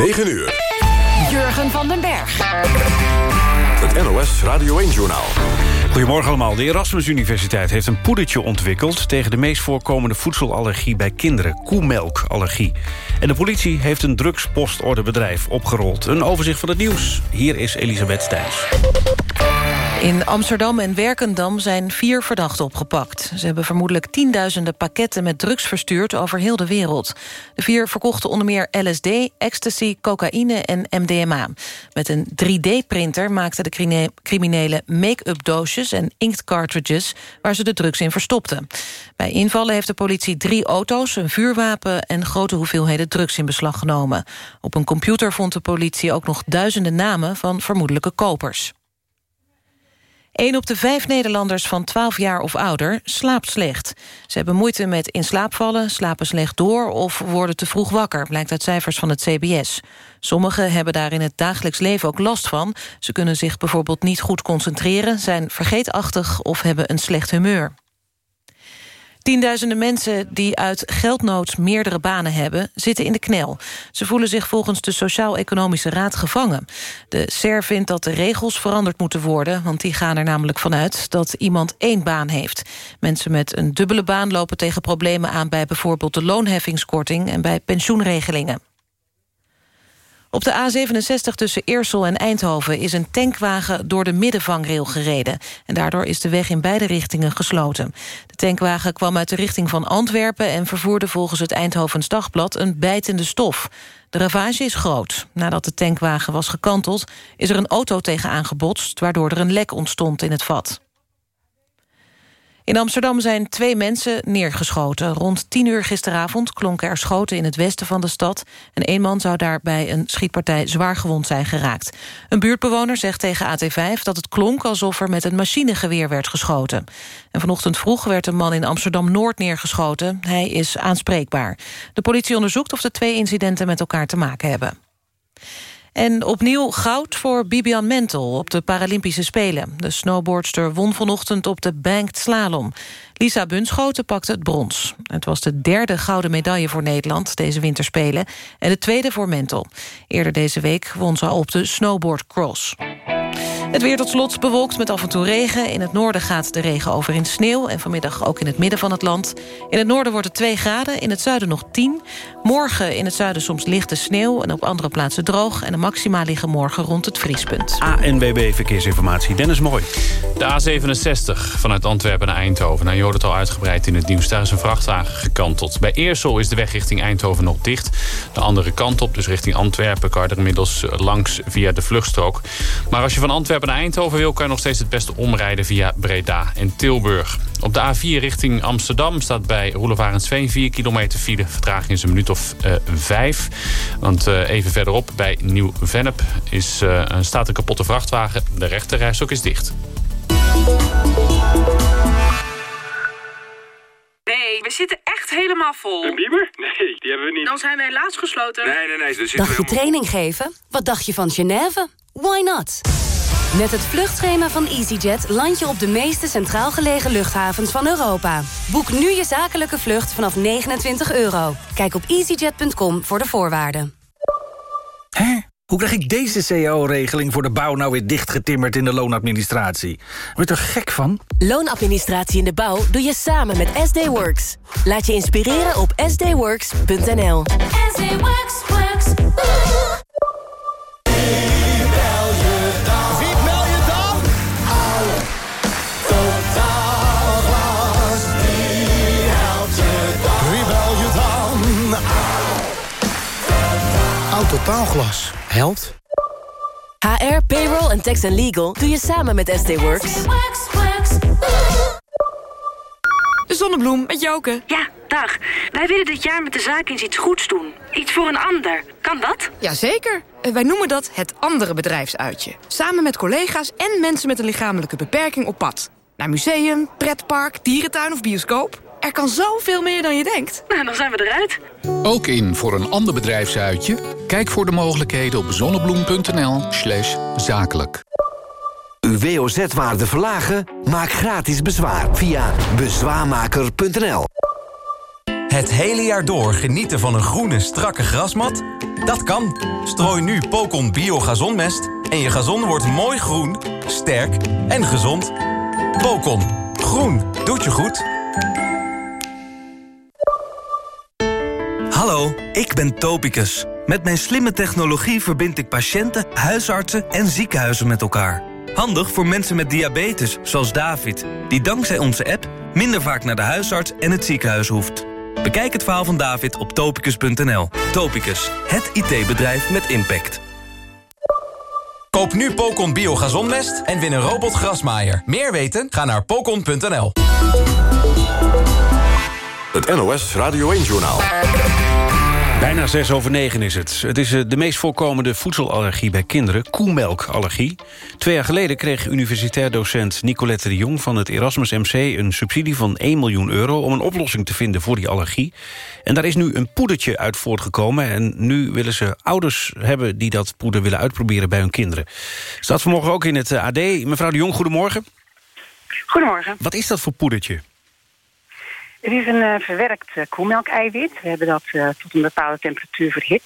9 uur. Jurgen van den Berg. Het NOS Radio 1-journaal. Goedemorgen allemaal. De Erasmus Universiteit heeft een poedertje ontwikkeld... tegen de meest voorkomende voedselallergie bij kinderen, koemelkallergie. En de politie heeft een drugspostordebedrijf opgerold. Een overzicht van het nieuws. Hier is Elisabeth Stijns. In Amsterdam en Werkendam zijn vier verdachten opgepakt. Ze hebben vermoedelijk tienduizenden pakketten met drugs verstuurd over heel de wereld. De vier verkochten onder meer LSD, ecstasy, cocaïne en MDMA. Met een 3D-printer maakten de criminelen make-up doosjes en inkt cartridges waar ze de drugs in verstopten. Bij invallen heeft de politie drie auto's, een vuurwapen en grote hoeveelheden drugs in beslag genomen. Op een computer vond de politie ook nog duizenden namen van vermoedelijke kopers. Een op de vijf Nederlanders van 12 jaar of ouder slaapt slecht. Ze hebben moeite met in slaap vallen, slapen slecht door... of worden te vroeg wakker, blijkt uit cijfers van het CBS. Sommigen hebben daar in het dagelijks leven ook last van. Ze kunnen zich bijvoorbeeld niet goed concentreren... zijn vergeetachtig of hebben een slecht humeur. Tienduizenden mensen die uit geldnood meerdere banen hebben... zitten in de knel. Ze voelen zich volgens de Sociaal-Economische Raad gevangen. De SER vindt dat de regels veranderd moeten worden... want die gaan er namelijk vanuit dat iemand één baan heeft. Mensen met een dubbele baan lopen tegen problemen aan... bij bijvoorbeeld de loonheffingskorting en bij pensioenregelingen. Op de A67 tussen Eersel en Eindhoven is een tankwagen door de middenvangrail gereden. En daardoor is de weg in beide richtingen gesloten. De tankwagen kwam uit de richting van Antwerpen... en vervoerde volgens het Eindhovens Dagblad een bijtende stof. De ravage is groot. Nadat de tankwagen was gekanteld, is er een auto tegen aangebotst... waardoor er een lek ontstond in het vat. In Amsterdam zijn twee mensen neergeschoten. Rond tien uur gisteravond klonken er schoten in het westen van de stad... en één man zou daar bij een schietpartij zwaar gewond zijn geraakt. Een buurtbewoner zegt tegen AT5 dat het klonk... alsof er met een machinegeweer werd geschoten. En vanochtend vroeg werd een man in Amsterdam-Noord neergeschoten. Hij is aanspreekbaar. De politie onderzoekt of de twee incidenten met elkaar te maken hebben. En opnieuw goud voor Bibian Mentel op de Paralympische Spelen. De snowboardster won vanochtend op de banked slalom. Lisa Bunschoten pakte het brons. Het was de derde gouden medaille voor Nederland deze winterspelen... en de tweede voor Mentel. Eerder deze week won ze op de snowboardcross. Het weer tot slot bewolkt met af en toe regen. In het noorden gaat de regen over in sneeuw... en vanmiddag ook in het midden van het land. In het noorden wordt het 2 graden, in het zuiden nog 10. Morgen in het zuiden soms lichte sneeuw... en op andere plaatsen droog. En de maxima liggen morgen rond het vriespunt. ANWB Verkeersinformatie, Dennis Mooi. De A67 vanuit Antwerpen naar Eindhoven. Nou, je hoort het al uitgebreid in het nieuws. Daar is een vrachtwagen gekanteld. Bij Eersel is de weg richting Eindhoven nog dicht. De andere kant op, dus richting Antwerpen... kan je er inmiddels langs via de vluchtstrook. Maar als je van Antwerpen naar Eindhoven wil... kan je nog steeds het beste omrijden via Breda en Tilburg. Op de A4 richting Amsterdam staat bij Roelevarensveen 4 kilometer file. Vertraging is een minuut of uh, vijf. Want uh, even verderop bij Nieuw-Vennep is, uh, staat een kapotte vrachtwagen. De rechterrijstok is dicht. Nee, we zitten echt helemaal vol. Een bieber? Nee, die hebben we niet. Dan zijn we helaas gesloten. Nee, nee, nee. Dus Dacht je training geven? Wat dacht je van Genève? Why not? Met het vluchtschema van EasyJet land je op de meeste centraal gelegen luchthavens van Europa. Boek nu je zakelijke vlucht vanaf 29 euro. Kijk op easyjet.com voor de voorwaarden. Hé? Hoe krijg ik deze cao-regeling voor de bouw nou weer dichtgetimmerd in de loonadministratie? Word er gek van? Loonadministratie in de bouw doe je samen met SD Works. Laat je inspireren op sdworks.nl. SD Works, works. Totaalglas. Helpt. HR, payroll en tax and legal doe je samen met SD Works. De zonnebloem met Joke. Ja, dag. Wij willen dit jaar met de zaak eens iets goeds doen. Iets voor een ander. Kan dat? Jazeker. Wij noemen dat het andere bedrijfsuitje. Samen met collega's en mensen met een lichamelijke beperking op pad. Naar museum, pretpark, dierentuin of bioscoop. Er kan zoveel meer dan je denkt. Nou, dan zijn we eruit. Ook in voor een ander bedrijfsuitje? Kijk voor de mogelijkheden op zonnebloem.nl slash zakelijk. Uw WOZ-waarde verlagen? Maak gratis bezwaar via bezwaarmaker.nl. Het hele jaar door genieten van een groene, strakke grasmat? Dat kan. Strooi nu Pocon Bio Gazonmest en je gazon wordt mooi groen, sterk en gezond. Pocon. Groen. Doet je goed. Hallo, ik ben Topicus. Met mijn slimme technologie verbind ik patiënten, huisartsen en ziekenhuizen met elkaar. Handig voor mensen met diabetes, zoals David... die dankzij onze app minder vaak naar de huisarts en het ziekenhuis hoeft. Bekijk het verhaal van David op topicus.nl. Topicus, het IT-bedrijf met impact. Koop nu Pocon Bio Gazonmest en win een robot grasmaaier. Meer weten? Ga naar pocon.nl. Het NOS Radio 1-journaal. Bijna zes over negen is het. Het is eh, de meest voorkomende voedselallergie bij kinderen, koemelkallergie. Twee jaar geleden kreeg universitair docent Nicolette de Jong... van het Erasmus MC een subsidie van 1 miljoen euro... om een oplossing te vinden voor die allergie. En daar is nu een poedertje uit voortgekomen... en nu willen ze ouders hebben die dat poeder willen uitproberen bij hun kinderen. Staat vanmorgen ook in het eh, AD. Mevrouw de Jong, goedemorgen. Goedemorgen. Wat is dat voor poedertje? Het is een uh, verwerkt uh, koemelkeiwit. We hebben dat uh, tot een bepaalde temperatuur verhit.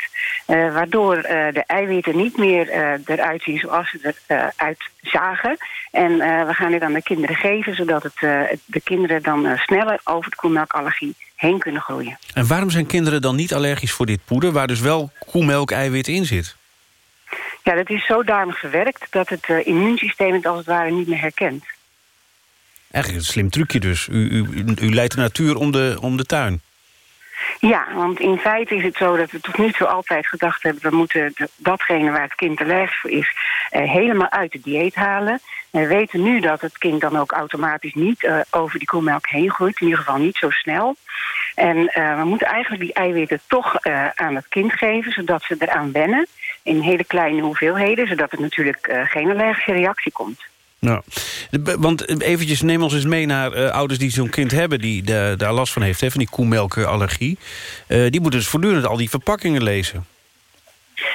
waardoor de eiwitten niet meer eruit zien zoals ze eruit zagen. En we gaan dit aan de kinderen geven... zodat het, de kinderen dan sneller over de koemelkallergie heen kunnen groeien. En waarom zijn kinderen dan niet allergisch voor dit poeder... waar dus wel koemelkeiwit in zit? Ja, dat is zodanig verwerkt dat het immuunsysteem het als het ware niet meer herkent. Eigenlijk een slim trucje dus. U, u, u leidt de natuur om de, om de tuin. Ja, want in feite is het zo dat we tot nu toe altijd gedacht hebben... we moeten datgene waar het kind allergisch voor is... Eh, helemaal uit de dieet halen. En we weten nu dat het kind dan ook automatisch niet uh, over die koemelk heen groeit. In ieder geval niet zo snel. En uh, we moeten eigenlijk die eiwitten toch aan het kind geven... zodat ze eraan wennen in hele kleine hoeveelheden... zodat het natuurlijk geen allergische reactie komt. Nou, want eventjes neem ons eens mee naar uh, ouders die zo'n kind hebben... die de, daar last van heeft, hè, van die koemelkallergie. Uh, die moeten dus voortdurend al die verpakkingen lezen.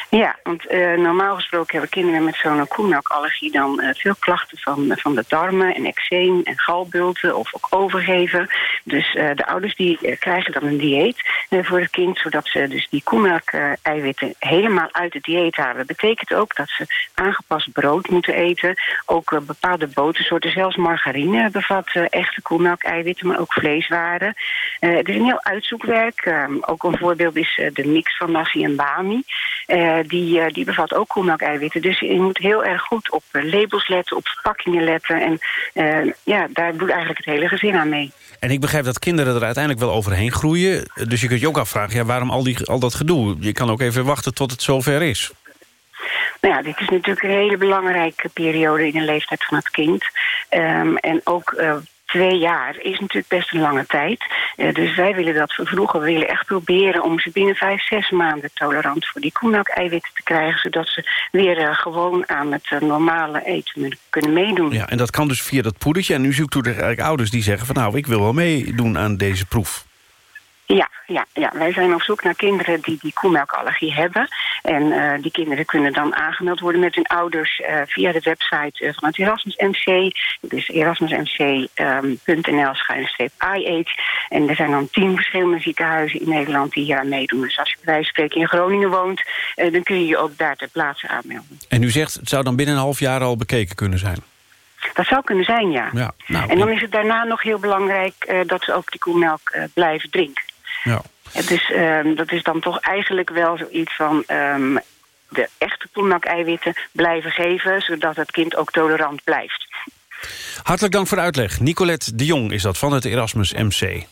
Ja, want uh, normaal gesproken hebben kinderen met zo'n koemelkallergie dan uh, veel klachten van, van de darmen en eczeem en galbulten of ook overgeven. Dus de ouders die krijgen dan een dieet voor het kind, zodat ze dus die koemelk-eiwitten helemaal uit het dieet halen. Dat betekent ook dat ze aangepast brood moeten eten, ook bepaalde botersoorten, zelfs margarine bevat echte koemelk-eiwitten, maar ook vleeswaren. het is een heel uitzoekwerk. ook een voorbeeld is de mix van nasi en bami. Uh, die, uh, die bevat ook koemelkeiwitten. Dus je moet heel erg goed op uh, labels letten, op verpakkingen letten. En ja, daar doet eigenlijk het hele gezin aan mee. En ik begrijp dat kinderen er uiteindelijk wel overheen groeien. Dus je kunt je ook afvragen, ja, waarom al, die, al dat gedoe? Je kan ook even wachten tot het zover is. Nou ja, dit is natuurlijk een hele belangrijke periode in de leeftijd van het kind. Um, en ook twee jaar is natuurlijk best een lange tijd. Uh, dus wij willen dat we vroeger willen echt proberen om ze binnen vijf, zes maanden tolerant voor die koemelk-eiwitten te krijgen. Zodat ze weer uh, gewoon aan het uh, normale eten kunnen meedoen. Ja, en dat kan dus via dat poedertje. En nu zoekt u er eigenlijk ouders die zeggen van nou, ik wil wel meedoen aan deze proef. Ja, ja, ja, wij zijn op zoek naar kinderen die die koemelkallergie hebben. En uh, die kinderen kunnen dan aangemeld worden met hun ouders uh, via de website uh, van het Erasmus MC. Dus erasmusmc.nl schuinstreep iH. En er zijn dan tien verschillende ziekenhuizen in Nederland die hier aan meedoen. Dus als je bij wijze van spreken in Groningen woont, dan kun je je ook daar ter plaatse aanmelden. En u zegt, het zou dan binnen een half jaar al bekeken kunnen zijn? Dat zou kunnen zijn, ja. ja nou, en dan is het daarna nog heel belangrijk dat ze ook die koemelk blijven drinken. Ja. Dus um, dat is dan toch eigenlijk wel zoiets van... Um, de echte koemelk-eiwitten blijven geven... zodat het kind ook tolerant blijft. Hartelijk dank voor de uitleg. Nicolette de Jong is dat van het Erasmus MC.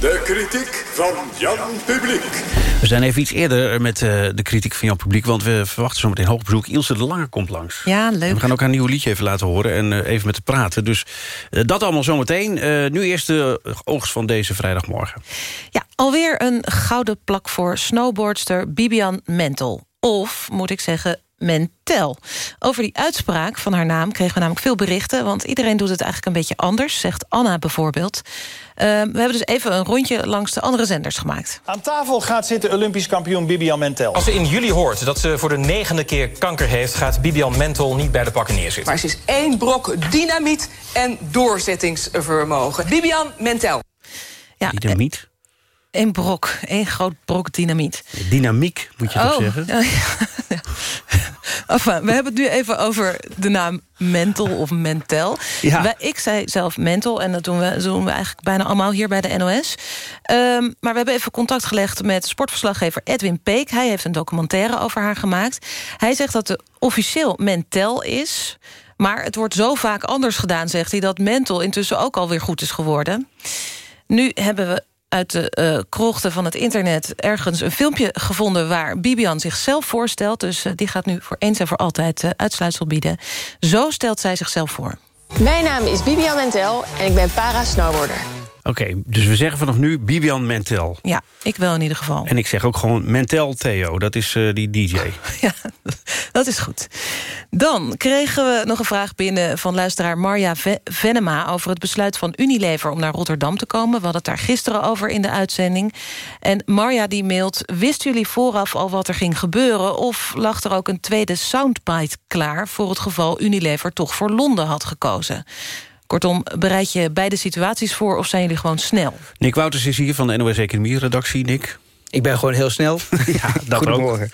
De kritiek van Jan Publiek. We zijn even iets eerder met uh, de kritiek van Jan Publiek... want we verwachten zometeen hoogbezoek. Ilse de Lange komt langs. Ja, leuk. En we gaan ook haar nieuwe liedje even laten horen en uh, even met haar praten. Dus uh, dat allemaal zometeen. nu eerst de oogst van deze vrijdagmorgen. Ja, alweer een gouden plak voor snowboardster Bibian Mentel. Of, moet ik zeggen, Mentel. Over die uitspraak van haar naam kregen we namelijk veel berichten... want iedereen doet het eigenlijk een beetje anders, zegt Anna bijvoorbeeld. Uh, we hebben dus even een rondje langs de andere zenders gemaakt. Aan tafel gaat zitten Olympisch kampioen Bibian Mentel. Als ze in juli hoort dat ze voor de negende keer kanker heeft... gaat Bibian Mentel niet bij de pakken neerzitten. Maar ze is één brok dynamiet en doorzettingsvermogen. Bibian Mentel. Ja, dynamiet? Eén brok, één groot brok dynamiet. Dynamiek, moet je toch oh, zeggen? ja, ja. Enfin, we hebben het nu even over de naam mental of mentel. Ja. Wij- ik zei zelf mental en dat doen we, doen we eigenlijk bijna allemaal hier bij de NOS. Ehm, maar we hebben even contact gelegd met sportverslaggever Edwin Peek. Hij heeft een documentaire over haar gemaakt. Hij zegt dat het officieel mentel is... maar het wordt zo vaak anders gedaan, zegt hij... dat mental intussen ook alweer goed is geworden. Nu hebben we uit de eh, krochten van het internet ergens een filmpje gevonden... waar Bibian zichzelf voorstelt. Dus eh, die gaat nu voor eens en voor altijd eh, uitsluitsel bieden. Zo stelt zij zichzelf voor. Mijn naam is Bibian Mentel en ik ben para-snowboarder. Oké, dus we zeggen vanaf nu Bibian Mentel. Ja, ik wel in ieder geval. En ik zeg ook gewoon Mentel Theo, dat is eh, die DJ. Dat is goed. Dan kregen we nog een vraag binnen van luisteraar Marja Ve- Venema... over het besluit van Unilever om naar Rotterdam te komen. We hadden het daar gisteren over in de uitzending. En Marja die mailt... wisten jullie vooraf al wat er ging gebeuren... of lag er ook een tweede soundbite klaar... voor het geval Unilever toch voor Londen had gekozen? Kortom, bereid je beide situaties voor... of zijn jullie gewoon snel? Nick Wouters is hier van de NOS Economie redactie. Nick? Ik ben gewoon heel snel. ja, dat Goedemorgen.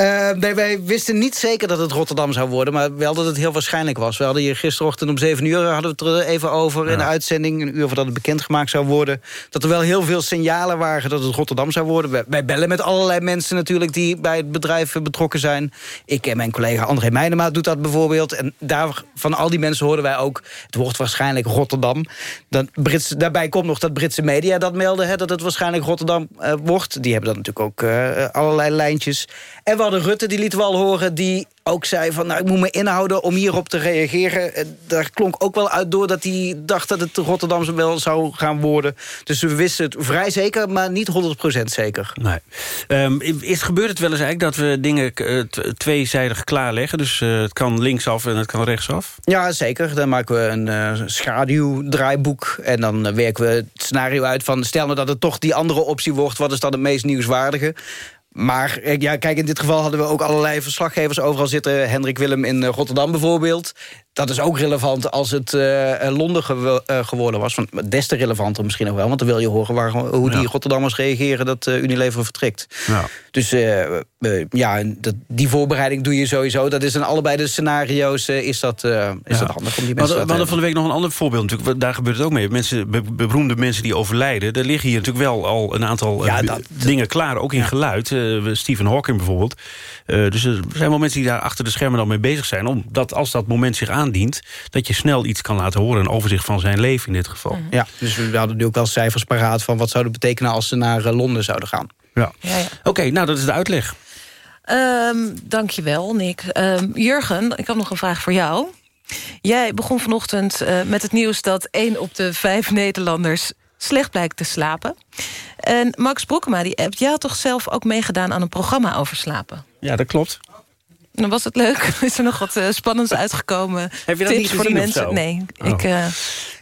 Eh, nee, wij wisten niet zeker dat het Rotterdam zou worden... maar wel dat het heel waarschijnlijk was. We hadden hier gisterochtend om 7 uur hadden we het er even over in de uitzending. Een uur voordat het bekendgemaakt zou worden. Dat er wel heel veel signalen waren dat het Rotterdam zou worden. Wij, bellen met allerlei mensen natuurlijk die bij het bedrijf eh, betrokken zijn. Ik en mijn collega André Meijnema doet dat bijvoorbeeld. En daar, van al die mensen hoorden wij ook... het wordt waarschijnlijk Rotterdam. Dan Brits, daarbij komt nog dat Britse media dat melden... Hè, dat het waarschijnlijk Rotterdam eh, wordt. Die hebben dan natuurlijk ook eh, allerlei lijntjes. En hadden Rutte, die lieten we al horen... die ook zei van, nou, ik moet me inhouden om hierop te reageren. Daar klonk ook wel uit door dat hij dacht dat het Rotterdamse wel zou gaan worden. Dus we wisten het vrij zeker, maar niet 100% zeker. Nee. Ehm, is, gebeurt het wel eens eigenlijk dat we dingen eh, tweezijdig klaarleggen? Dus eh, het kan linksaf en het kan rechtsaf? Ja, zeker. Dan maken we een eh, schaduwdraaiboek. En dan werken we het scenario uit van... stel nou dat het toch die andere optie wordt... wat is dan het meest nieuwswaardige? Maar eh, ja, kijk, in dit geval hadden we ook allerlei verslaggevers overal zitten. Hendrik Willem in eh, Rotterdam bijvoorbeeld. Dat is ook relevant als het eh, eh, Londen eh, geworden was. Van, des te relevanter misschien nog wel. Want dan wil je horen waar, hoe die Ja. Rotterdammers reageren... dat Unilever vertrekt. Ja. Dus ja, dat, die voorbereiding doe je sowieso. Dat is in allebei de scenario's is dat, is dat handig om die mensen hadden, we te hadden van de week nog een ander voorbeeld. Natuurlijk. Daar gebeurt het ook mee. Mensen, be- beroemde mensen die overlijden. Er liggen hier natuurlijk wel al een aantal dat- dingen klaar. Ook in geluid. Stephen Hawking bijvoorbeeld. Dus er zijn wel mensen die daar achter de schermen dan mee bezig zijn. Omdat als dat moment zich aandient... dat je snel iets kan laten horen. Een overzicht van zijn leven in dit geval. Ja, dus we hadden nu ook wel cijfers paraat... van wat zou het betekenen als ze naar eh, Londen zouden gaan. Ja. Oké, nou dat is de uitleg. Ehm dankjewel, Nick. Ehm, Jurgen, ik heb nog een vraag voor jou. Jij begon vanochtend eh, met het nieuws dat één op de vijf Nederlanders slecht blijkt te slapen. En Max Broekema, die appt, jij had toch zelf ook meegedaan aan een programma over slapen? Ja, dat klopt. Dan was het leuk. Is er nog wat eh, spannends uitgekomen? Heb je dat Tips niet voor de mensen? Nee, Oh. ik... eh,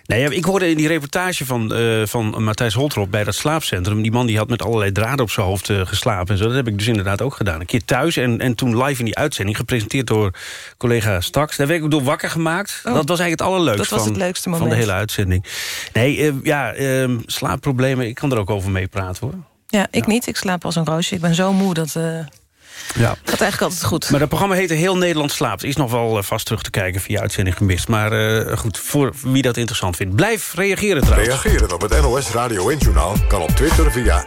Nee, ik hoorde in die reportage van, eh, van Matthijs Holtrop bij dat slaapcentrum... die man die had met allerlei draden op zijn hoofd geslapen. En zo. Dat heb ik dus inderdaad ook gedaan. Een keer thuis en, en toen live in die uitzending... gepresenteerd door collega Stax. Daar werd ik ook door wakker gemaakt. Oh, dat was eigenlijk het allerleukste dat was van, het leukste van de moment. hele uitzending. Nee, ja, eh, slaapproblemen, ik kan er ook over meepraten hoor. ja, ik niet. Ik slaap als een roosje. Ik ben zo moe dat... Ja. gaat eigenlijk altijd goed. Maar dat programma heette Heel Nederland Slaapt. Is nog wel eh, vast terug te kijken via uitzending gemist. Maar eh, goed, voor wie dat interessant vindt. Blijf reageren trouwens. Reageren op het NOS Radio 1-journaal kan op Twitter via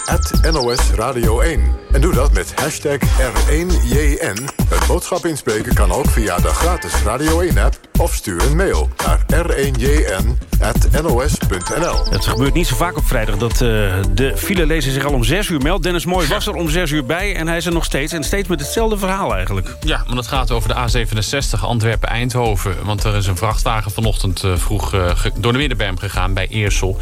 NOS Radio 1. En doe dat met hashtag R1JN. Het boodschap inspreken kan ook via de gratis Radio 1-app... of stuur een mail naar r1jn.nos.nl. Het gebeurt niet zo vaak op vrijdag dat eh, de filelezer zich al om 6 uur meldt. Dennis Mooi was er om 6 uur bij en hij is er nog steeds. En steeds met hetzelfde verhaal eigenlijk. Ja, maar dat gaat over de A67 Antwerpen-Eindhoven. Want er is een vrachtwagen vanochtend eh, vroeg eh, door de middenberm gegaan bij Eersel.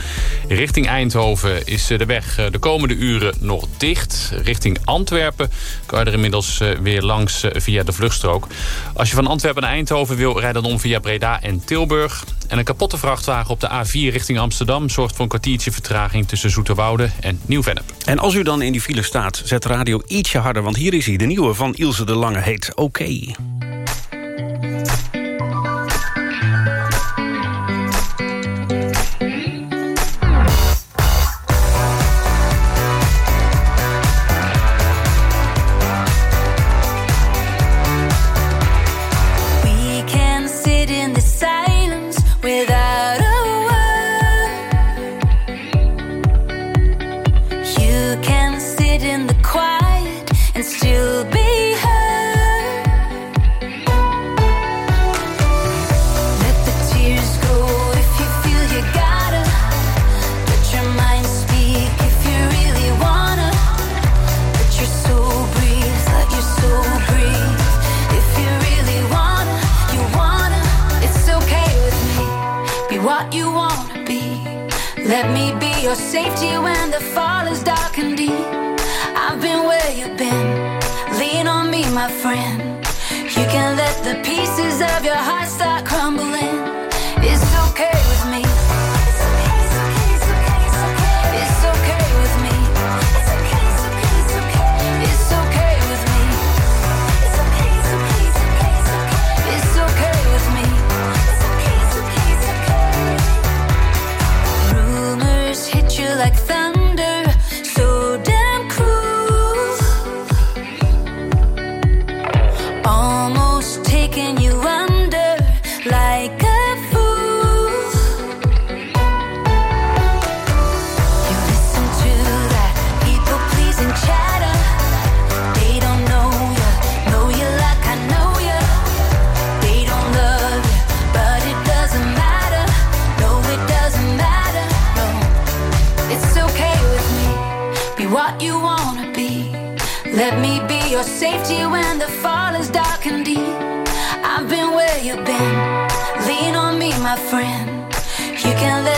Richting Eindhoven is eh, de weg de komende uren nog dicht. Richting Antwerpen kan je er inmiddels weer langs via de vluchtstrook. Als je van Antwerpen naar Eindhoven wil, rijd dan om via Breda en Tilburg. En een kapotte vrachtwagen op de A4 richting Amsterdam... zorgt voor een kwartiertje vertraging tussen Zoeterwoude en Nieuw-Vennep. En als u dan in die file staat, zet de radio ietsje harder... want hier is hij, de nieuwe van Ilse de Lange, heet Oké.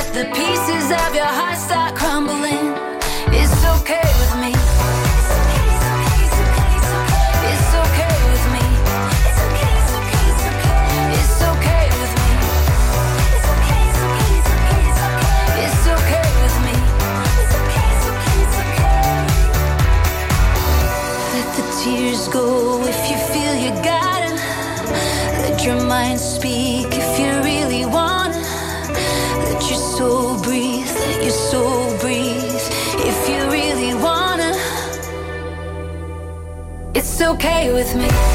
The pieces of your heart start crumbling. Okay with me.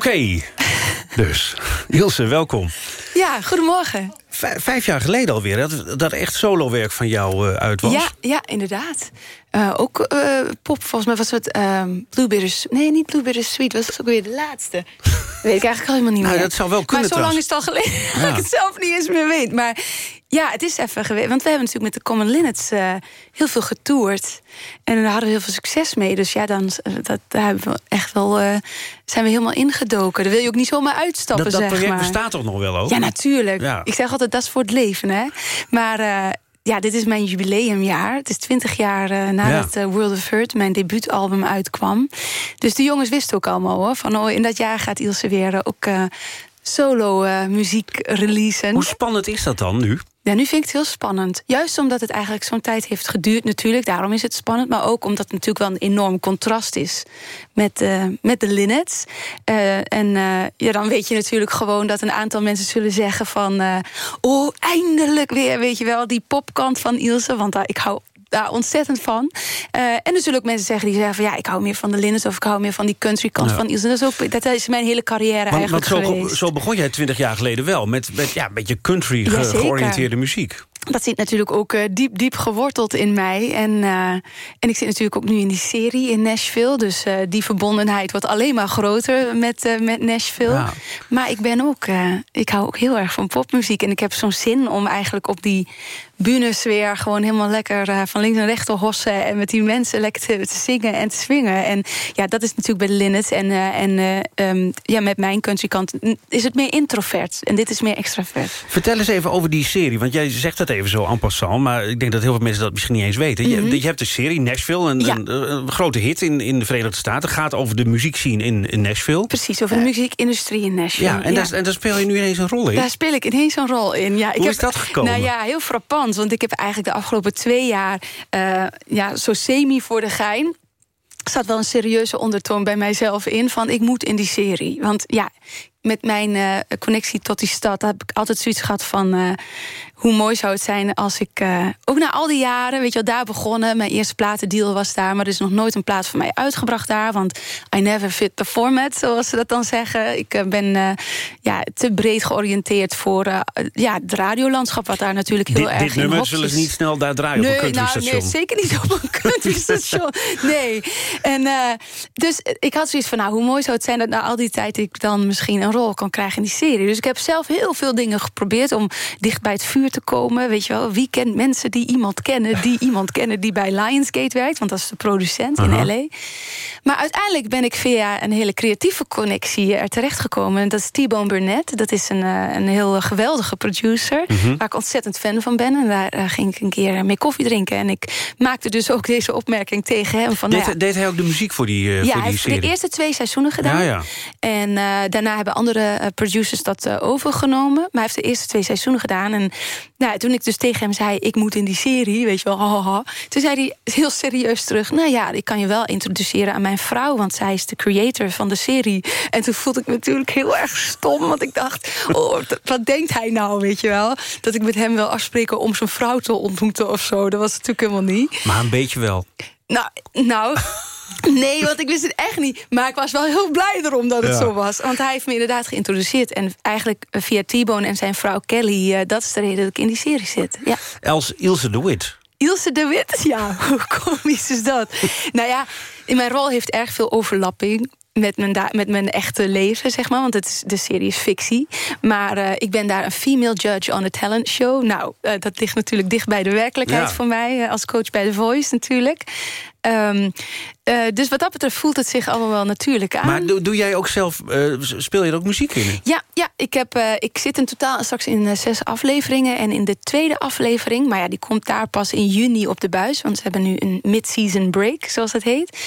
Oké, dus. Ilse, welkom. Ja, goedemorgen. Vijf, jaar geleden alweer, dat, dat echt solowerk van jou eh, uit was. Ja, ja, inderdaad. Eh, ook eh, pop, volgens mij was het ehm Blueberry... Nee, niet Blueberry Sweet, was ook weer de laatste. weet ik eigenlijk al helemaal niet Nou, meer. dat zou wel kunnen Maar zo lang is het al geleden Ja. dat ik het zelf niet eens meer weet. Maar ja, het is even geweest. Want we hebben natuurlijk met de Common Linnets eh, heel veel getoerd. En daar hadden we heel veel succes mee. Dus ja, dan, eh, dat, daar hebben we echt wel, eh, zijn we helemaal ingedoken. Daar wil je ook niet zomaar uitstappen, Dat, dat zeg project maar. bestaat toch nog wel ook? Ja, natuurlijk. Ja. Ik zeg altijd, dat is voor het leven, hè. Maar ja, dit is mijn jubileumjaar. Het is twintig jaar nadat Ja. World of Hurt, mijn debuutalbum, uitkwam. Dus de jongens wisten ook allemaal, hoor. Van, oh, in dat jaar gaat Ilse weer ook solo muziek releasen. Hoe spannend is dat dan nu? Ja, nu vind ik het heel spannend. Juist omdat het eigenlijk zo'n tijd heeft geduurd natuurlijk. Daarom is het spannend. Maar ook omdat het natuurlijk wel een enorm contrast is met, eh, met de Linnets. Eh, en eh, ja, dan weet je natuurlijk gewoon dat een aantal mensen zullen zeggen van... oh, eindelijk weer, weet je wel, die popkant van Ilse. Want ik hou daar ontzettend van. Eh, en er zullen ook mensen zeggen die zeggen van... ja, ik hou meer van de Linnets of ik hou meer van die country kant Ja. van Ilse. Dat is, ook, dat is mijn hele carrière Want, eigenlijk want zo, geweest. zo begon jij twintig jaar geleden wel. Met, met ja, een beetje country ge- georiënteerde muziek. Dat zit natuurlijk ook eh, diep, diep geworteld in mij. En, eh, en ik zit natuurlijk ook nu in die serie in Nashville. Dus die verbondenheid wordt alleen maar groter met, met Nashville. Ja. Maar ik ben ook, ik hou ook heel erg van popmuziek. En ik heb zo'n zin om eigenlijk op die bühnes weer gewoon helemaal lekker eh, van links en rechts te hossen. En met die mensen lekker te, te zingen en te swingen. En ja, dat is natuurlijk bij de Linnets. En, eh, en eh, ehm, ja, met mijn countrykant is het meer introvert. En dit is meer extravert. Vertel eens even over die serie. Want jij zegt dat even zo en passant. Maar ik denk dat heel veel mensen dat misschien niet eens weten. Mhm. je, je hebt de serie Nashville. Een, Ja. een, een grote hit in, in de Verenigde Staten. Het gaat over de muziekscene in, in Nashville. Precies, over de muziekindustrie in Nashville. Ja, en, Daar, en daar speel je nu ineens een rol in. Daar speel ik ineens een rol in. Ja, ik Hoe heb, is dat gekomen? Nou ja, heel frappant. Want ik heb eigenlijk de afgelopen twee jaar... eh, ja, zo semi voor de gein... Zat wel een serieuze ondertoon bij mijzelf in... van ik moet in die serie. Want ja, met mijn eh, connectie tot die stad heb ik altijd zoiets gehad van. eh, hoe mooi zou het zijn als ik. eh, ook na al die jaren, weet je wel, daar begonnen. Mijn eerste platendeal was daar, maar er is nog nooit een plaat van mij uitgebracht daar. Want I never fit the format, zoals ze dat dan zeggen. Ik eh, ben eh, ja, te breed georiënteerd voor ja, het radiolandschap, wat daar natuurlijk heel Dit, erg dit in nummer hokjes- zullen ze niet snel daar draaien op een nou, nee, zeker niet op een countrystation. Nee. En, dus ik had zoiets van, nou, hoe mooi zou het zijn... dat na al die tijd ik dan misschien een rol kan krijgen in die serie. Dus ik heb zelf heel veel dingen geprobeerd om dicht bij het vuur te komen. Weet je wel, wie kent mensen die iemand kennen... die iemand kennen die bij Lionsgate werkt... want dat is de producent in. L.A. Maar uiteindelijk ben ik via een hele creatieve connectie er terechtgekomen. Dat is T-Bone Burnett. Dat is een, eh, een heel geweldige producer... Mhm. waar ik ontzettend fan van ben. En daar eh, ging ik een keer mee koffie drinken. En ik maakte dus ook deze opmerking tegen hem. Van, Deed, nou ja, deed hij ook de muziek voor die, eh, ja, voor hij die heeft serie? de eerste twee seizoenen gedaan. Ja, ja. En eh, daarna hebben andere eh, producers dat eh, overgenomen. Maar hij heeft de eerste twee seizoenen gedaan. En nou, toen ik dus tegen hem zei, ik moet in die serie, weet je wel, haha. Toen zei hij heel serieus terug, nou ja, ik kan je wel introduceren aan mijn vrouw, want zij is de creator van de serie. En toen voelde ik me natuurlijk heel erg stom, want ik dacht, oh, wat- wat denkt hij nou, weet je wel? Dat ik met hem wil afspreken om zijn vrouw te ontmoeten of zo. Dat was natuurlijk helemaal niet. Maar een beetje wel. Nou, nou. Nee, want ik wist het echt niet. Maar ik was wel heel blij erom dat het Ja. zo was. Want hij heeft me inderdaad geïntroduceerd. En eigenlijk via T-Bone en zijn vrouw Kelly... eh, dat is de reden dat ik in die serie zit. Ja. Els Ilse de Wit. Ilse de Wit, ja, hoe komisch is dat? nou ja, in mijn rol heeft erg veel overlapping met mijn, met mijn echte leven, zeg maar. Want het is, de serie is fictie. Maar eh, ik ben daar een female judge on a talent show. Nou, eh, dat ligt natuurlijk dicht bij de werkelijkheid Ja. voor mij. als coach bij The Voice natuurlijk. Ehm, eh, dus wat dat betreft voelt het zich allemaal wel natuurlijk aan. Maar doe, doe jij ook zelf, eh, speel je er ook muziek in? Ja, ja ik, heb, eh, ik zit in totaal straks in zes afleveringen. En in de tweede aflevering, maar ja, die komt daar pas in juni op de buis. Want ze hebben nu een mid-season break, zoals het heet.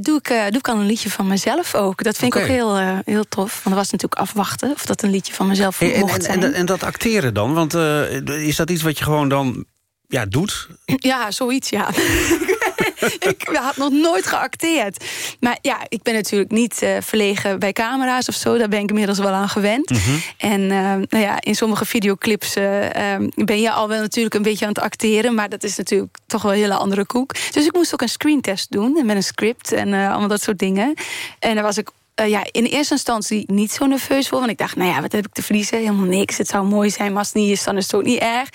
doe, ik, doe ik al een liedje van mezelf ook. Dat vind ik ook heel, heel tof. Want dat was natuurlijk afwachten of dat een liedje van mezelf Hey, mocht en, zijn. en, en dat acteren dan? Want is dat iets wat je gewoon dan ja, doet? Ja, zoiets, ja. ik had nog nooit geacteerd. Maar ja, ik ben natuurlijk niet eh, verlegen bij camera's of zo. Daar ben ik inmiddels wel aan gewend. Mhm. En eh, nou ja, in sommige videoclips eh, eh, ben je al wel natuurlijk een beetje aan het acteren. Maar dat is natuurlijk toch wel een hele andere koek. Dus ik moest ook een screentest doen met een script en allemaal dat soort dingen. En daar was ik. ja, in eerste instantie niet zo nerveus voor. Want ik dacht, nou ja, wat heb ik te verliezen? Helemaal niks. Het zou mooi zijn, maar als het niet is, dan is het ook niet erg.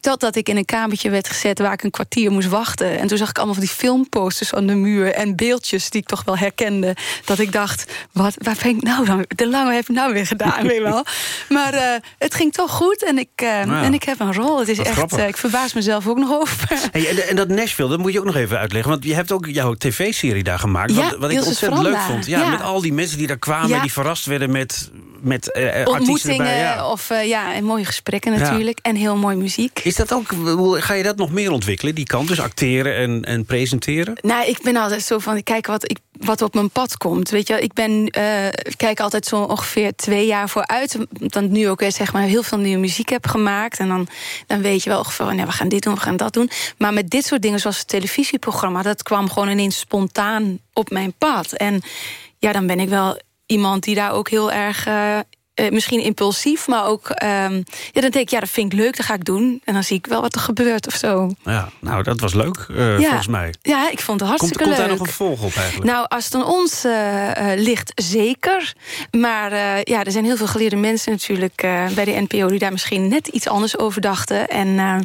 Totdat ik in een kamertje werd gezet waar ik een kwartier moest wachten. En toen zag ik allemaal van die filmposters aan de muur... en beeldjes die ik toch wel herkende. Dat ik dacht, wat, waar ben ik nou dan? De lange heb ik nou weer gedaan, weet wel. Maar eh, het ging toch goed en ik, eh, Ja. en ik heb een rol. Het is Wat echt, eh, ik verbaas mezelf ook nog over. Hey, en, en dat Nashville, dat moet je ook nog even uitleggen. Want je hebt ook jouw tv-serie daar gemaakt. Ja, wat, wat ik ontzettend leuk vond. Ja, Ja. Met al die mensen die daar kwamen... Die verrast werden met, met eh, artiesten Ontmoetingen erbij. Of eh, ja, en mooie gesprekken natuurlijk. En heel mooi muziek. Is dat ook, ga je dat nog meer ontwikkelen, die kant? Dus acteren en, en presenteren? Nou, ik ben altijd zo van, kijk wat, ik, wat op mijn pad komt. Weet je, ik ben, eh, kijk altijd zo ongeveer twee jaar vooruit. Dan nu ook weer zeg maar heel veel nieuwe muziek heb gemaakt. En dan, dan weet je wel ongeveer, nee, we gaan dit doen, we gaan dat doen. Maar met dit soort dingen zoals het televisieprogramma... dat kwam gewoon ineens spontaan op mijn pad. En ja, dan ben ik wel iemand die daar ook heel erg... eh, misschien impulsief, maar ook... ehm, ja, dan denk ik, ja, dat vind ik leuk, dat ga ik doen. En dan zie ik wel wat er gebeurt of zo. Ja, nou, dat was leuk, eh, Ja. volgens mij. Ja, ik vond het Komt, hartstikke komt leuk. daar nog een volg op eigenlijk? Nou, als het aan ons eh, ligt, zeker. Maar ja, er zijn heel veel geleerde mensen natuurlijk bij de NPO... die daar misschien net iets anders over dachten. En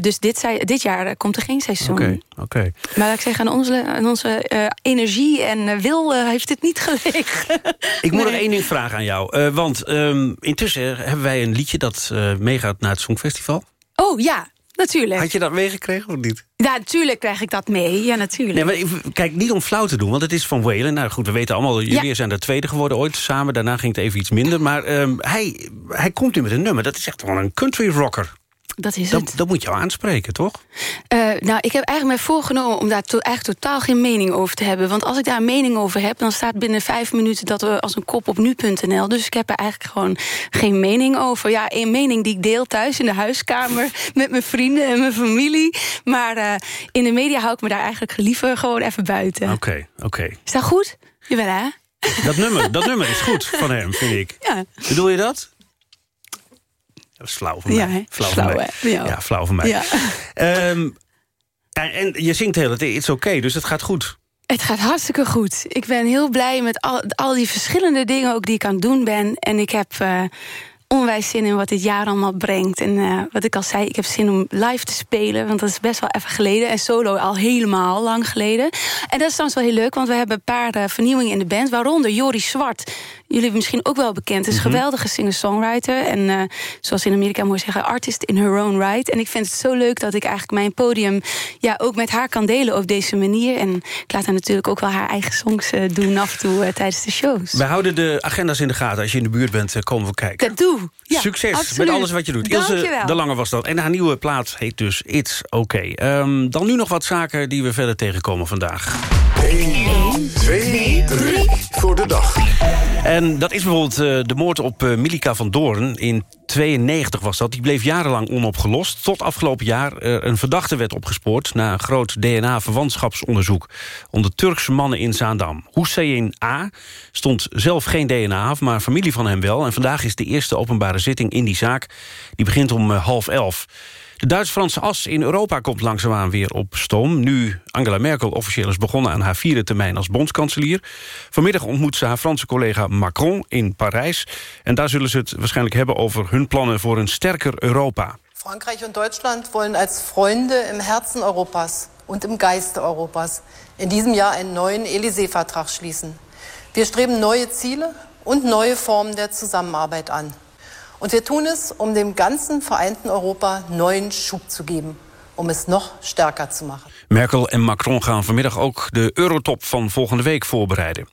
dus dit, zei, dit jaar komt er geen seizoen. Oké, oké. Maar laat ik zeggen, aan onze, aan onze energie en wil heeft dit niet gelegen. Ik moet nog één ding vragen aan jou. want ehm, intussen hebben wij een liedje dat eh, meegaat naar het Songfestival. Oh ja, natuurlijk. Had je dat meegekregen of niet? Ja, natuurlijk krijg ik dat mee. Ja, natuurlijk. Nee, maar ik- kijk, niet om flauw te doen, want het is van Whalen. Nou goed, we weten allemaal, jullie Ja. zijn de tweede geworden ooit samen. Daarna ging het even iets minder. Maar ehm, hij, hij komt nu met een nummer. Dat is echt gewoon een country rocker. Dat is het. dat moet jou aanspreken, toch? Eh, nou, ik heb eigenlijk mij voorgenomen om daar to- eigenlijk totaal geen mening over te hebben. Want als ik daar een mening over heb, dan staat binnen vijf minuten dat we als een kop op nu.nl. Dus ik heb er eigenlijk gewoon geen mening over. Ja, een mening die ik deel thuis in de huiskamer met mijn vrienden en mijn familie. Maar eh, in de media hou ik me daar eigenlijk liever gewoon even buiten. Oké, oké. Is dat goed? Jawel, hè? Dat nummer, dat nummer is goed van hem, vind ik. Ja. Bedoel je dat? Dat is flauw van mij. Ja? Flauw, Flauw, van mij. Ja. Ja, flauw van mij. Ja. En, en je zingt hele tijd, it's oké, dus het gaat goed. Het gaat hartstikke goed. Ik ben heel blij met al, al die verschillende dingen ook die ik aan het doen ben. En ik heb eh, onwijs zin in wat dit jaar allemaal brengt. En eh, wat ik al zei, ik heb zin om live te spelen. Want dat is best wel even geleden. En solo al helemaal lang geleden. En dat is trouwens wel heel leuk, want we hebben een paar eh, vernieuwingen in de band. Waaronder Joris Zwart. Jullie misschien ook wel bekend. Is een Mhm. geweldige singer-songwriter. En eh, zoals in Amerika mooi zeggen, artist in her own right. En ik vind het zo leuk dat ik eigenlijk mijn podium ja, ook met haar kan delen op deze manier. En ik laat haar natuurlijk ook wel haar eigen songs eh, doen af en toe eh, tijdens de shows. Wij houden de agenda's in de gaten. Als je in de buurt bent, komen we kijken. Dat doe. Ja, Succes absoluut. met alles wat je doet. Ilse de Lange was dat. En haar nieuwe plaat heet dus It's Okay. Ehm, dan nu nog wat zaken die we verder tegenkomen vandaag. 1, 2, 3 voor de dag. En dat is bijvoorbeeld eh, de moord op eh, Milika van Doorn. In 92 was dat. Die bleef jarenlang onopgelost. Tot afgelopen jaar er een verdachte werd opgespoord... na een groot DNA-verwantschapsonderzoek... onder Turkse mannen in Zaandam. Hussein A. stond zelf geen DNA af, maar familie van hem wel. En vandaag is de eerste openbare zitting in die zaak. Die begint om eh, half elf. De Duits-Franse as in Europa komt langzaamaan weer op stoom. Nu Angela Merkel officieel is begonnen aan haar vierde termijn als bondskanselier. Vanmiddag ontmoet ze haar Franse collega Macron in Parijs. En daar zullen ze het waarschijnlijk hebben over hun plannen voor een sterker Europa. Frankreich und Deutschland wollen als Freunde im Herzen Europas und im Geiste Europas in diesem Jahr einen neuen Élysée-Vertrag schließen. Wir streben neue Ziele und neue Formen der Zusammenarbeit an. Und wir tun es, um dem ganzen vereinten Europa neuen Schub zu geben, um es noch stärker zu machen. Merkel en Macron gaan vanmiddag ook de eurotop van volgende week voorbereiden.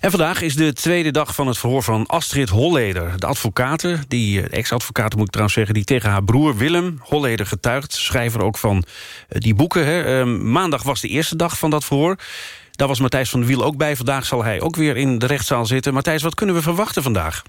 En vandaag is de tweede dag van het verhoor van Astrid Holleder. De advocate, die eh, ex-advocate moet ik trouwens zeggen... die tegen haar broer Willem Holleder getuigt. Schrijver ook van eh, die boeken. Hè. Eh, maandag was de eerste dag van dat verhoor. Daar was Matthijs van der Wiel ook bij. Vandaag zal hij ook weer in de rechtszaal zitten. Matthijs, wat kunnen we verwachten vandaag?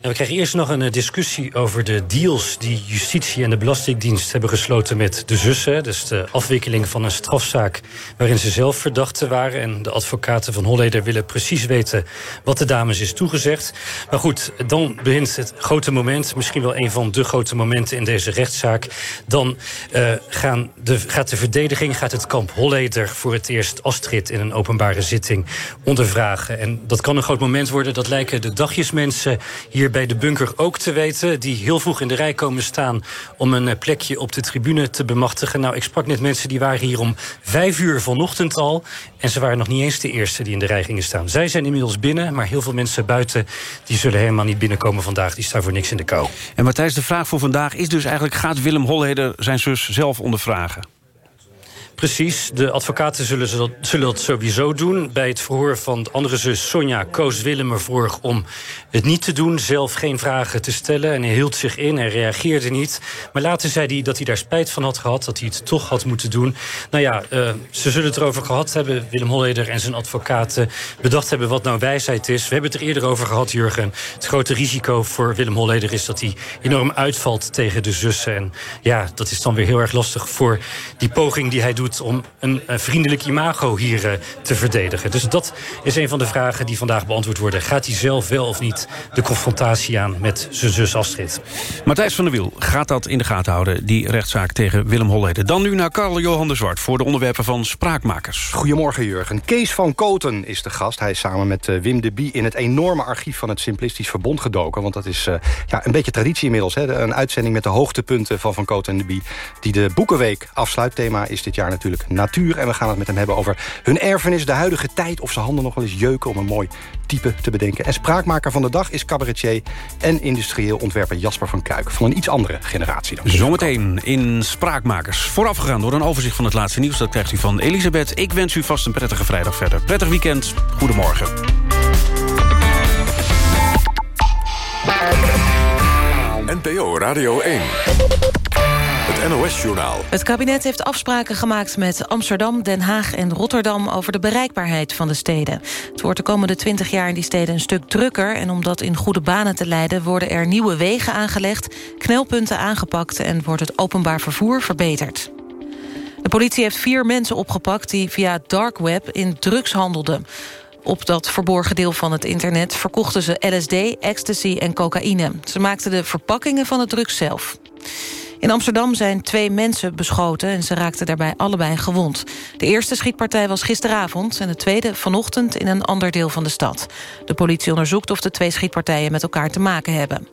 En we krijgen eerst nog een eh, discussie over de deals die justitie en de Belastingdienst hebben gesloten met de zussen. Dus de afwikkeling van een strafzaak waarin ze zelf verdachten waren. En de advocaten van Holleder willen precies weten wat de dames is toegezegd. Maar goed, dan begint het grote moment, misschien wel een van de grote momenten in deze rechtszaak. Dan eh, gaan de, gaat de verdediging, gaat het kamp Holleder voor het eerst Astrid in een openbare zitting ondervragen. En dat kan een groot moment worden. Dat lijken de dagjesmensen hier bij de bunker ook te weten. Die heel vroeg in de rij komen staan om een eh, plekje op de tribune te bemachtigen. Nou, ik sprak net mensen die waren hier om vijf uur vanochtend al. En ze waren nog niet eens de eerste die in de rij gingen staan. Zij zijn inmiddels binnen, maar heel veel mensen buiten... die zullen helemaal niet binnenkomen vandaag. Die staan voor niks in de kou. En Matthijs, de vraag voor vandaag is dus eigenlijk... gaat Willem Holleder zijn zus zelf ondervragen? Precies, de advocaten zullen, dat, zullen dat sowieso doen. Bij het verhoor van de andere zus Sonja koos Willem ervoor om het niet te doen. Zelf geen vragen te stellen en hij hield zich in en reageerde niet. Maar later zei hij dat hij daar spijt van had gehad, dat hij het toch had moeten doen. Nou ja, uh, ze zullen het erover gehad hebben, Willem Holleder en zijn advocaten... bedacht hebben wat nou wijsheid is. We hebben het er eerder over gehad, Jurgen. Het grote risico voor Willem Holleder is dat hij enorm uitvalt tegen de zussen. En ja, dat is dan weer heel erg lastig voor die poging die hij doet om een, een vriendelijk imago hier uh, te verdedigen. Dus dat is een van de vragen die vandaag beantwoord worden. Gaat hij zelf wel of niet de confrontatie aan met zijn zus Astrid? Matthijs van der Wiel gaat dat in de gaten houden, die rechtszaak tegen Willem Holleder. Dan nu naar Karel Johan de Zwart voor de onderwerpen van Spraakmakers. Goedemorgen Jurgen. Kees van Koten is de gast. Hij is samen met uh, Wim de Bie in het enorme archief van het Simplistisch Verbond gedoken. Want dat is uh, ja, een beetje traditie inmiddels. Hè? Een uitzending met de hoogtepunten van Van Koten en de Bie. Die de Boekenweek afsluit. Thema is dit jaar natuurlijk natuur. En we gaan het met hem hebben over hun erfenis, de huidige tijd... of ze handen nog wel eens jeuken om een mooi type te bedenken. En spraakmaker van de dag is cabaretier en industrieel ontwerper Jasper van Kuik... van een iets andere generatie. Dan Zometeen in Spraakmakers. Voorafgegaan door een overzicht van het laatste nieuws. Dat krijgt u van Elisabeth. Ik wens u vast een prettige vrijdag verder. Prettig weekend. Goedemorgen. NPO Radio 1. Het NOS-journaal. Het kabinet heeft afspraken gemaakt met Amsterdam, Den Haag en Rotterdam... over de bereikbaarheid van de steden. Het wordt de komende 20 jaar in die steden een stuk drukker... en om dat in goede banen te leiden worden er nieuwe wegen aangelegd... knelpunten aangepakt en wordt het openbaar vervoer verbeterd. De politie heeft vier mensen opgepakt die via dark web in drugs handelden. Op dat verborgen deel van het internet verkochten ze LSD, ecstasy en cocaïne. Ze maakten de verpakkingen van het drugs zelf. In Amsterdam zijn twee mensen beschoten en ze raakten daarbij allebei gewond. De eerste schietpartij was gisteravond en de tweede vanochtend in een ander deel van de stad. De politie onderzoekt of de twee schietpartijen met elkaar te maken hebben.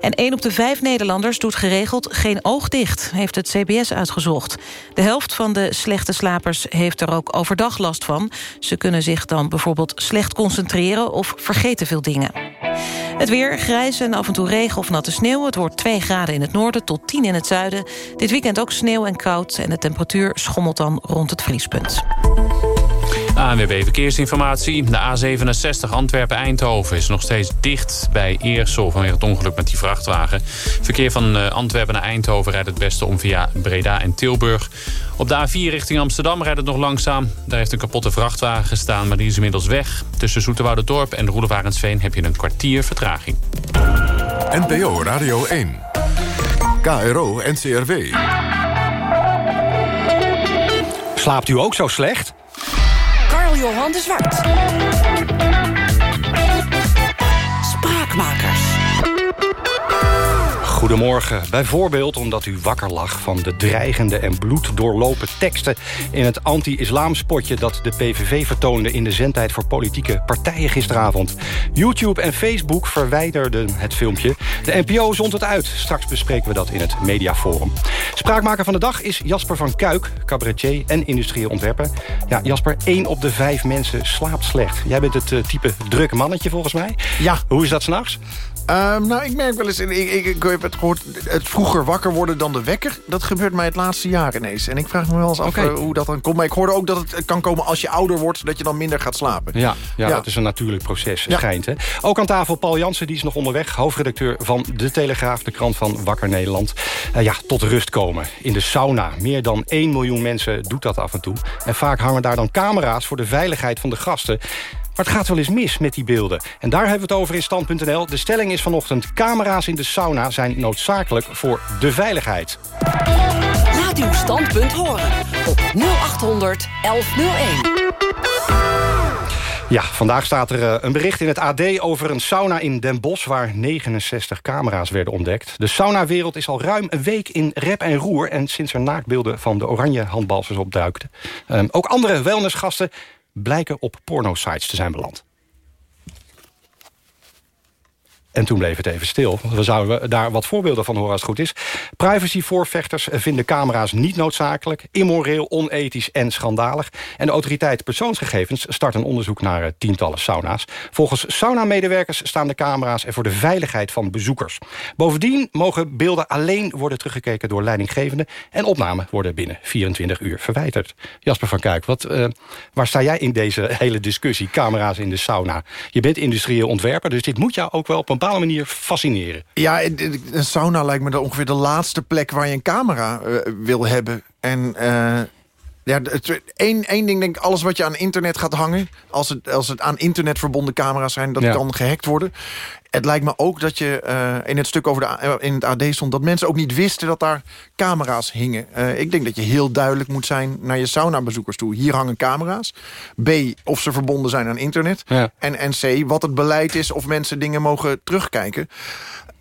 En één op de vijf Nederlanders doet geregeld geen oog dicht, heeft het CBS uitgezocht. De helft van de slechte slapers heeft er ook overdag last van. Ze kunnen zich dan bijvoorbeeld slecht concentreren of vergeten veel dingen. Het weer, grijs en af en toe regen of natte sneeuw. Het wordt 2 graden in het noorden tot 10 in het zuiden. Dit weekend ook sneeuw en koud en de temperatuur schommelt dan rond het vriespunt. ANWB Verkeersinformatie. De A67 Antwerpen-Eindhoven is nog steeds dicht bij Eersel... vanwege het ongeluk met die vrachtwagen. Verkeer van eh, Antwerpen naar Eindhoven rijdt het beste om via Breda en Tilburg. Op de A4 richting Amsterdam rijdt het nog langzaam. Daar heeft een kapotte vrachtwagen gestaan, maar die is inmiddels weg. Tussen Dorp en Roelevarensveen heb je een kwartier vertraging. NPO Radio 1. KRO NCRW. Slaapt u ook zo slecht? Carl-Johan de Zwart. Goedemorgen. Bijvoorbeeld omdat u wakker lag van de dreigende en bloeddoorlopen teksten... in het anti-islamspotje dat de PVV vertoonde... in de zendtijd voor politieke partijen gisteravond. YouTube en Facebook verwijderden het filmpje. De NPO zond het uit. Straks bespreken we dat in het Mediaforum. Spraakmaker van de dag is Jasper van Kuik, cabaretier en industrieel ontwerper. Ja, Jasper, één op de vijf mensen slaapt slecht. Jij bent het eh, type druk mannetje volgens mij. Ja. Hoe is dat s'nachts? Ehm, nou, ik merk wel eens, ik, ik, ik heb het gehoord, het vroeger wakker worden dan de wekker. Dat gebeurt mij het laatste jaar ineens. En ik vraag me wel eens af eh, hoe dat dan komt. Maar ik hoorde ook dat het kan komen als je ouder wordt, dat je dan minder gaat slapen. Ja, ja, Ja. dat is een natuurlijk proces, Ja. schijnt. Hè? Ook aan tafel Paul Jansen, die is nog onderweg. Hoofdredacteur van De Telegraaf, de krant van Wakker Nederland. Eh, ja, tot rust komen. In de sauna. Meer dan 1 miljoen mensen doet dat af en toe. En vaak hangen daar dan camera's voor de veiligheid van de gasten. Maar het gaat wel eens mis met die beelden. En daar hebben we het over in Stand.nl. De stelling is vanochtend... camera's in de sauna zijn noodzakelijk voor de veiligheid. Laat uw standpunt horen op 0800 1101. Ja, vandaag staat er eh, een bericht in het AD over een sauna in Den Bosch... waar 69 camera's werden ontdekt. De saunawereld is al ruim een week in rep en roer... en sinds er naaktbeelden van de oranje handbalsters opduikten. Ehm, ook andere wellnessgasten blijken op pornosites te zijn beland. En toen bleef het even stil. We zouden daar wat voorbeelden van horen als het goed is. Privacyvoorvechters vinden camera's niet noodzakelijk... immoreel, onethisch en schandalig. En de autoriteit persoonsgegevens start een onderzoek naar eh, tientallen sauna's. Volgens saunamedewerkers staan de camera's er voor de veiligheid van bezoekers. Bovendien mogen beelden alleen worden teruggekeken door leidinggevenden... en opnamen worden binnen 24 uur verwijderd. Jasper van Kuik, wat, eh, waar sta jij in deze hele discussie? Camera's in de sauna. Je bent industrieel ontwerper, dus dit moet jou ook wel op een manier fascineren. Ja, een een sauna lijkt me dan ongeveer de laatste plek waar je een camera eh, wil hebben. En eh, ja, het- één, één ding denk ik, alles wat je aan internet gaat hangen... als het, als het aan internet verbonden camera's zijn, dat Ja. kan gehackt worden. Het lijkt me ook dat je eh, in het stuk over de, eh, in het AD stond... dat mensen ook niet wisten dat daar camera's hingen. Eh, ik denk dat je heel duidelijk moet zijn naar je saunabezoekers toe. Hier hangen camera's. B, of ze verbonden zijn aan internet. Ja. En, en C, wat het beleid is of mensen dingen mogen terugkijken.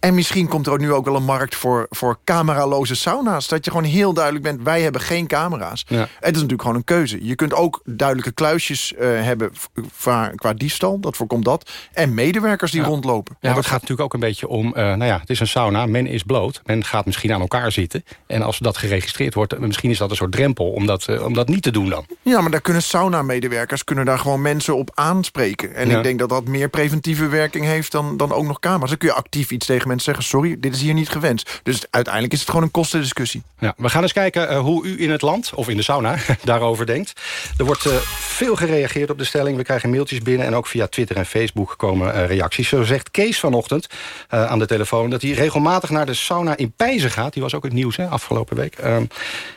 En misschien komt er ook nu ook wel een markt voor, voor cameraloze sauna's. Dat je gewoon heel duidelijk bent, wij hebben geen camera's. Ja. Het is natuurlijk gewoon een keuze. Je kunt ook duidelijke kluisjes eh, hebben qua, qua diefstal. Dat voorkomt dat. En medewerkers die rondlopen. Ja, maar het gaat natuurlijk ook een beetje om... eh, nou ja, het is een sauna, men is bloot. Men gaat misschien aan elkaar zitten. En als dat geregistreerd wordt... eh, misschien is dat een soort drempel om dat, om dat niet te doen dan. Ja, maar daar kunnen sauna-medewerkers kunnen daar gewoon mensen op aanspreken. En Ja. ik denk dat dat meer preventieve werking heeft dan, dan ook nog camera's. Dan kun je actief iets tegen mensen zeggen... sorry, dit is hier niet gewenst. Dus uiteindelijk is het gewoon een kostendiscussie. Ja, we gaan eens kijken eh, hoe u in het land, of in de sauna, daarover denkt. Er wordt eh, veel gereageerd op de stelling. We krijgen mailtjes binnen en ook via Twitter en Facebook komen eh, reacties. Zo zegt Kees vanochtend aan de telefoon... dat hij regelmatig naar de sauna in Pijzen gaat. Die was ook het nieuws hè, afgelopen week. Ehm,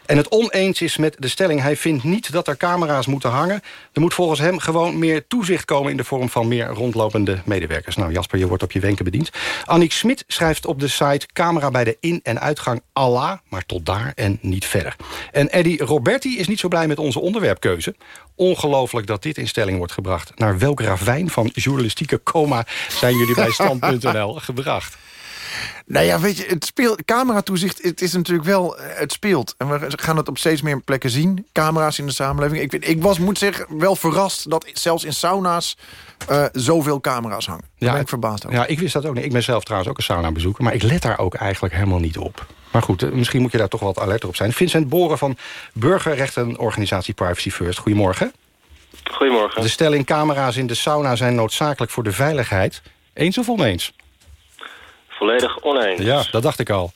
en het oneens is met de stelling. Hij vindt niet dat er camera's moeten hangen. Er moet volgens hem gewoon meer toezicht komen... in de vorm van meer rondlopende medewerkers. Nou, Jasper, je wordt op je wenken bediend. Annick Smit schrijft op de site... camera bij de in- en uitgang Allah, maar tot daar en niet verder. En Eddie Roberti is niet zo blij met onze onderwerpkeuze. ongelooflijk dat dit in stelling wordt gebracht. Naar welk ravijn van journalistieke coma zijn jullie bij Stand.nl gebracht? Nou ja, weet je, het speelt, cameratoezicht, het is natuurlijk wel, eh, het speelt. En we gaan het op steeds meer plekken zien. Camera's in de samenleving. Ik, vind- ik was, moet zeggen, wel verrast dat zelfs in sauna's eh, zoveel camera's hangen. Daar ben ik verbaasd over. Ja, ik wist dat ook niet. Ik ben zelf trouwens ook een sauna bezoeker. Maar ik let daar ook eigenlijk helemaal niet op. Maar goed, eh, misschien moet je daar toch wat alerter op zijn. Vincent Boren van burgerrechtenorganisatie Privacy First. Goedemorgen. Goedemorgen. De stelling camera's in de sauna zijn noodzakelijk voor de veiligheid. Eens of oneens? Volledig oneens. Ja, dat dacht ik al.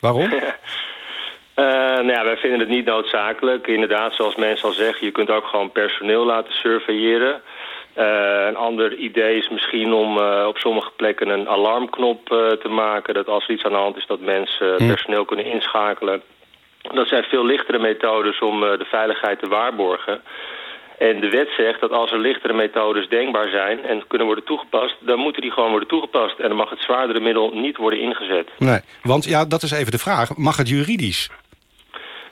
Waarom? Eh, nou ja, wij vinden het niet noodzakelijk. Inderdaad, zoals mensen al zeggen, je kunt ook gewoon personeel laten surveilleren. Eh, een ander idee is misschien om eh, op sommige plekken een alarmknop te maken. Dat als er iets aan de hand is, dat mensen Hm. personeel kunnen inschakelen. Dat zijn veel lichtere methodes om de veiligheid te waarborgen. En de wet zegt dat als er lichtere methodes denkbaar zijn en kunnen worden toegepast, dan moeten die gewoon worden toegepast. En dan mag het zwaardere middel niet worden ingezet. Nee, want ja, dat is even de vraag. Mag het juridisch?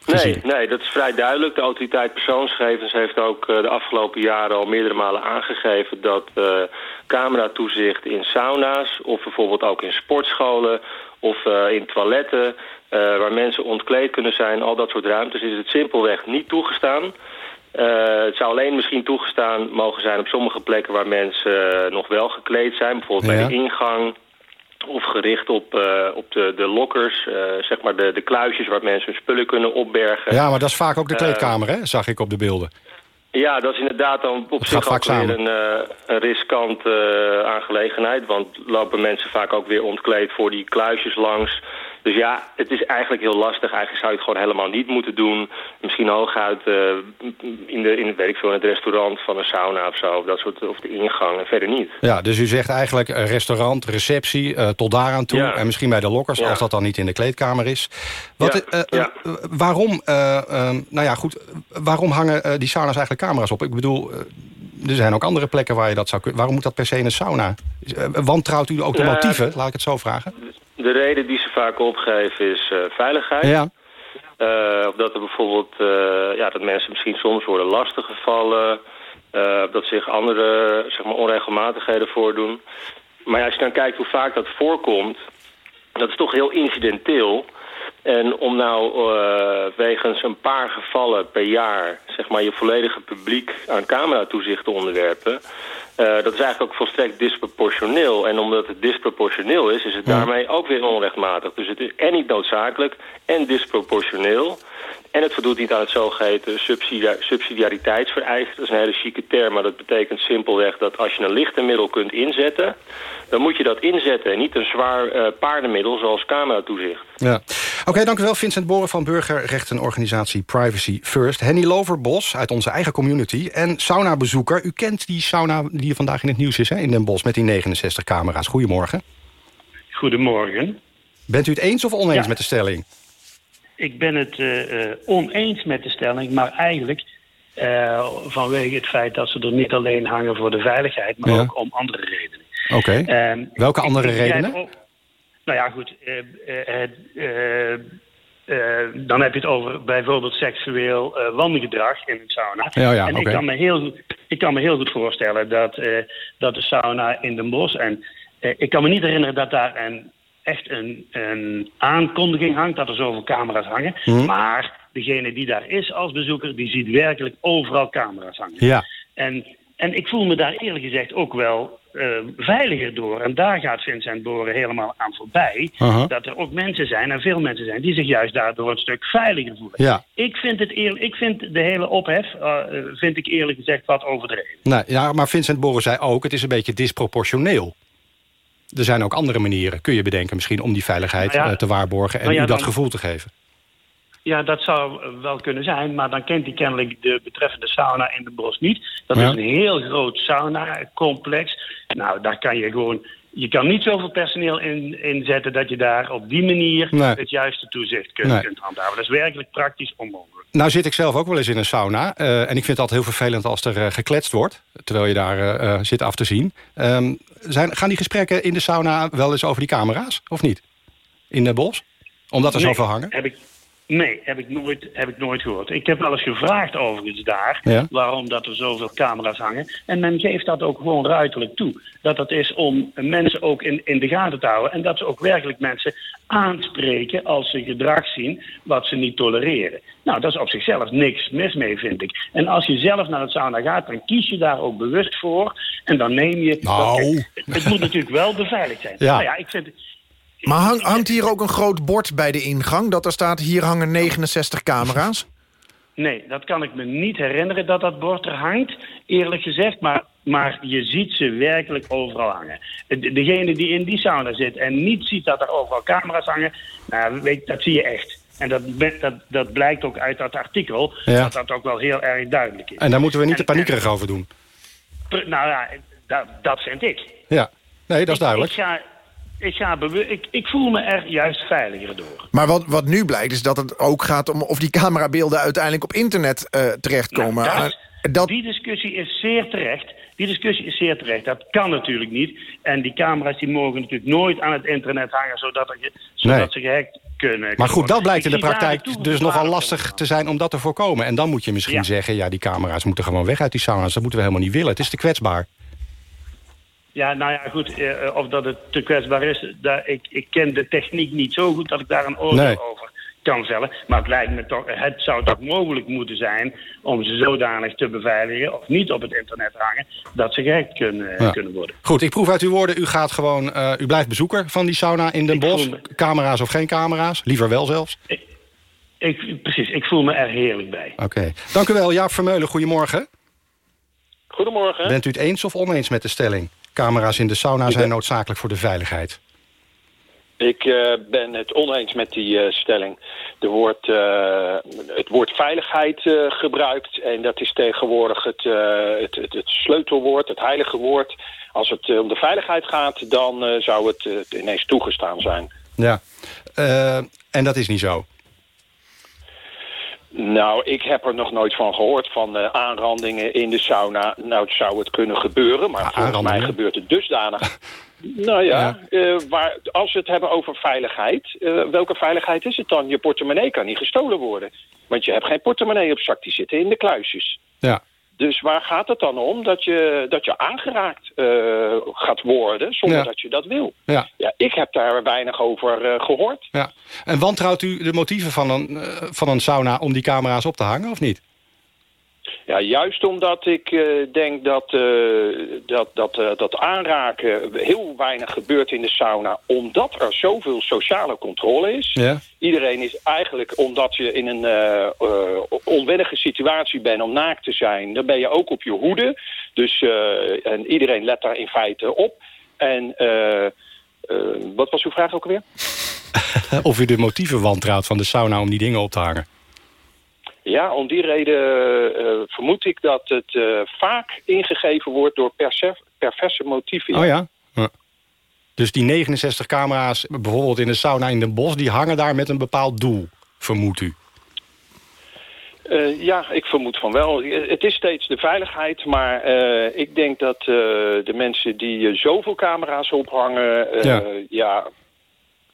Nee, nee, dat is vrij duidelijk. De autoriteit persoonsgegevens heeft ook eh, de afgelopen jaren al meerdere malen aangegeven dat eh cameratoezicht in sauna's of bijvoorbeeld ook in sportscholen of eh, in toiletten waar mensen ontkleed kunnen zijn, al dat soort ruimtes, is het simpelweg niet toegestaan. Eh, het zou alleen misschien toegestaan mogen zijn op sommige plekken waar mensen eh, nog wel gekleed zijn. Bijvoorbeeld Ja. bij de ingang of gericht op, eh, op de, de lokkers, zeg maar de, de kluisjes waar mensen hun spullen kunnen opbergen. Ja, maar dat is vaak ook de kleedkamer, hè? zag ik op de beelden. ja, dat is inderdaad dan op Dat zich ook weer een, een riskant aangelegenheid. Want lopen mensen vaak ook weer ontkleed voor die kluisjes langs. Dus ja, het is eigenlijk heel lastig. Eigenlijk zou je het gewoon helemaal niet moeten doen. Misschien hooguit eh, in, de, in, weet ik veel, in het restaurant van een sauna of zo. Of, dat soort, of de ingang en verder niet. Ja, dus u zegt eigenlijk eh, restaurant, receptie, eh, tot daaraan toe. Ja. En misschien bij de lokkers, Ja. als dat dan niet in de kleedkamer is. Wat, Ja, waarom, nou ja, goed, waarom hangen die sauna's eigenlijk camera's op? Ik bedoel, er zijn ook andere plekken waar je dat zou kunnen. Waarom moet dat per se in een sauna? Wantrouwt u ook de Ja. motieven? Laat ik het zo vragen. De reden die ze vaak opgeven is eh, veiligheid. Ja. Eh, of dat er bijvoorbeeld, eh, ja, dat mensen misschien soms worden lastiggevallen. dat zich andere, zeg maar, onregelmatigheden voordoen. Maar als je dan kijkt hoe vaak dat voorkomt, dat is toch heel incidenteel. En om nou eh, wegens een paar gevallen per jaar, zeg maar, je volledige publiek aan cameratoezicht te onderwerpen, eh, dat is eigenlijk ook volstrekt disproportioneel. En omdat het disproportioneel is, is het daarmee ook weer onrechtmatig. Dus het is en niet noodzakelijk en disproportioneel. En het voldoet niet aan het zogeheten subsidia subsidiariteitsvereiste. Dat is een hele chique term, maar dat betekent simpelweg dat als je een lichte middel kunt inzetten... dan moet je dat inzetten en niet een zwaar eh, paardenmiddel zoals cameratoezicht. Ja. Oké, dank u wel. Vincent Boren van burgerrechtenorganisatie Privacy First. Henny Loverbos uit onze eigen community. En saunabezoeker. U kent die sauna die vandaag in het nieuws is hè, in Den Bosch... met die 69 camera's. Goedemorgen. Goedemorgen. Bent u het eens of oneens Ja. met de stelling? Ik ben het eh, eh, oneens met de stelling, maar eigenlijk eh, vanwege het feit dat ze er niet alleen hangen voor de veiligheid, maar Ja. ook om andere redenen. Oké. Ehm, Welke andere ik redenen? ook- nou ja, goed. dan heb je het over bijvoorbeeld seksueel wangedrag in een sauna. Ja, ja, en oké. ik, kan me heel, goed- ik kan me heel goed voorstellen dat, dat de sauna in Den Bosch... en ik kan me niet herinneren dat daar een, echt een, een aankondiging hangt... dat er zoveel camera's hangen. Mhm. Maar degene die daar is als bezoeker... die ziet werkelijk overal camera's hangen. Ja. En, en ik voel me daar eerlijk gezegd ook wel eh, veiliger door. En daar gaat Vincent Boren helemaal aan voorbij. Dat er ook mensen zijn, en veel mensen zijn... die zich juist daardoor een stuk veiliger voelen. Ja. Ik vind, het eerlijk, ik vind de hele ophef, eh, vind ik eerlijk gezegd, wat overdreven. Nou, ja, maar Vincent Boren zei ook, het is een beetje disproportioneel. Er zijn ook andere manieren, kun je bedenken misschien... om die veiligheid Nou ja, eh, te waarborgen en nou ja, u dat dan- gevoel te geven. Ja, dat zou wel kunnen zijn, maar dan kent hij kennelijk de betreffende sauna in de bos niet. Dat Ja. is een heel groot sauna-complex. Nou, daar kan je gewoon... Je kan niet zoveel personeel in, inzetten dat je daar op die manier Nee. het juiste toezicht kunt, Nee. kunt handhaven. Dat is werkelijk praktisch onmogelijk. Nou zit ik zelf ook wel eens in een sauna. eh, en ik vind het altijd heel vervelend als er eh, gekletst wordt. Terwijl je daar eh, zit af te zien. Ehm, zijn, gaan die gesprekken in de sauna wel eens over die camera's? Of niet? In de bos? Omdat er Nee, zoveel hangen? Heb ik, Nee, heb ik, nooit, heb ik nooit gehoord. Ik heb wel eens gevraagd overigens daar... Ja. waarom dat er zoveel camera's hangen. En men geeft dat ook gewoon ruiterlijk toe. Dat dat is om mensen ook in, in de gaten te houden... en dat ze ook werkelijk mensen aanspreken als ze gedrag zien... wat ze niet tolereren. Nou, dat is op zichzelf niks mis mee, vind ik. En als je zelf naar het sauna gaat, dan kies je daar ook bewust voor... en dan neem je... Nou. Kijk, het moet natuurlijk wel beveiligd zijn. Ja. Nou ja, ik vind... Maar hang- hangt hier ook een groot bord bij de ingang... dat er staat, hier hangen 69 camera's? Nee, dat kan ik me niet herinneren dat dat bord er hangt, eerlijk gezegd. Maar, maar je ziet ze werkelijk overal hangen. De- Degene die in die sauna zit en niet ziet dat er overal camera's hangen, nou, weet, dat zie je echt. En dat, dat, dat blijkt ook uit dat artikel, Ja. dat dat ook wel heel erg duidelijk is. En daar moeten we niet te paniekerig over doen. Nou ja, dat, dat vind ik. Ja, nee, dat is duidelijk. Ik, ga, ik, ga ik, ik voel me er juist veiliger door. Maar wat, wat nu blijkt is dat het ook gaat om of die camerabeelden uiteindelijk op internet eh, terechtkomen. Nou, dat- Die discussie is zeer terecht. Die discussie is zeer terecht. Dat kan natuurlijk niet. En die camera's die mogen natuurlijk nooit aan het internet hangen... zodat, er, zodat Nee. ze gehackt kunnen Maar goed, dat blijkt in de praktijk dus nogal lastig te zijn om dat te voorkomen. En dan moet je misschien Ja. zeggen, ja, die camera's moeten gewoon weg uit die sauna's. Dat moeten we helemaal niet willen. Het is te kwetsbaar. Ja, nou ja, goed. eh, of dat het te kwetsbaar is... Daar, ik, ik ken de techniek niet zo goed dat ik daar een oordeel Nee. over kan vellen. Maar het lijkt me toch... Het zou toch mogelijk moeten zijn om ze zodanig te beveiligen... of niet op het internet hangen... dat ze gehackt kunnen, Ja. kunnen worden. Goed, ik proef uit uw woorden, u gaat gewoon, eh, u blijft bezoeker van die sauna in Den Bosch. Camera's of geen camera's, liever wel zelfs. Ik, precies, ik voel me er heerlijk bij. Oké, dank u wel. Jaap Vermeulen, goedemorgen. Goedemorgen. Bent u het eens of oneens met de stelling? Camera's in de sauna zijn noodzakelijk voor de veiligheid. Ik eh, ben het oneens met die eh, stelling. Er wordt eh, het woord veiligheid gebruikt en dat is tegenwoordig het, het, het, het sleutelwoord, het heilige woord. Als het om de veiligheid gaat, dan zou het ineens toegestaan zijn. Ja, en dat is niet zo. Nou, ik heb er nog nooit van gehoord, van eh, aanrandingen in de sauna. Nou, het zou het kunnen gebeuren, maar volgens mij gebeurt het dusdanig. nou ja, eh, waar, als we het hebben over veiligheid, eh, welke veiligheid is het dan? Je portemonnee kan niet gestolen worden. Want je hebt geen portemonnee op zak, die zitten in de kluisjes. Ja. Dus waar gaat het dan om? Dat je, dat je aangeraakt eh, gaat worden zonder Ja. dat je dat wil. Ja. Ja, ik heb daar weinig over eh, gehoord. Ja. En wantrouwt u de motieven van een, eh, van een sauna om die camera's op te hangen, of niet? Ja, juist omdat ik eh, denk dat, eh, dat, dat, eh, dat aanraken heel weinig gebeurt in de sauna... omdat er zoveel sociale controle is. Ja. Iedereen is eigenlijk, omdat je in een onwennige situatie bent om naakt te zijn... dan ben je ook op je hoede. Dus, en iedereen let daar in feite op. En wat was uw vraag ook alweer? of u de motieven wantrouwt van de sauna om die dingen op te hangen? Ja, om die reden eh, vermoed ik dat het eh, vaak ingegeven wordt door perverse motieven. Oh ja? Ja. Dus die 69 camera's, bijvoorbeeld in de sauna in Den Bosch... die hangen daar met een bepaald doel, vermoedt u? Eh, ja, ik vermoed van wel. Het is steeds de veiligheid, maar eh, ik denk dat eh, de mensen die eh, zoveel camera's ophangen... eh, Ja. ja,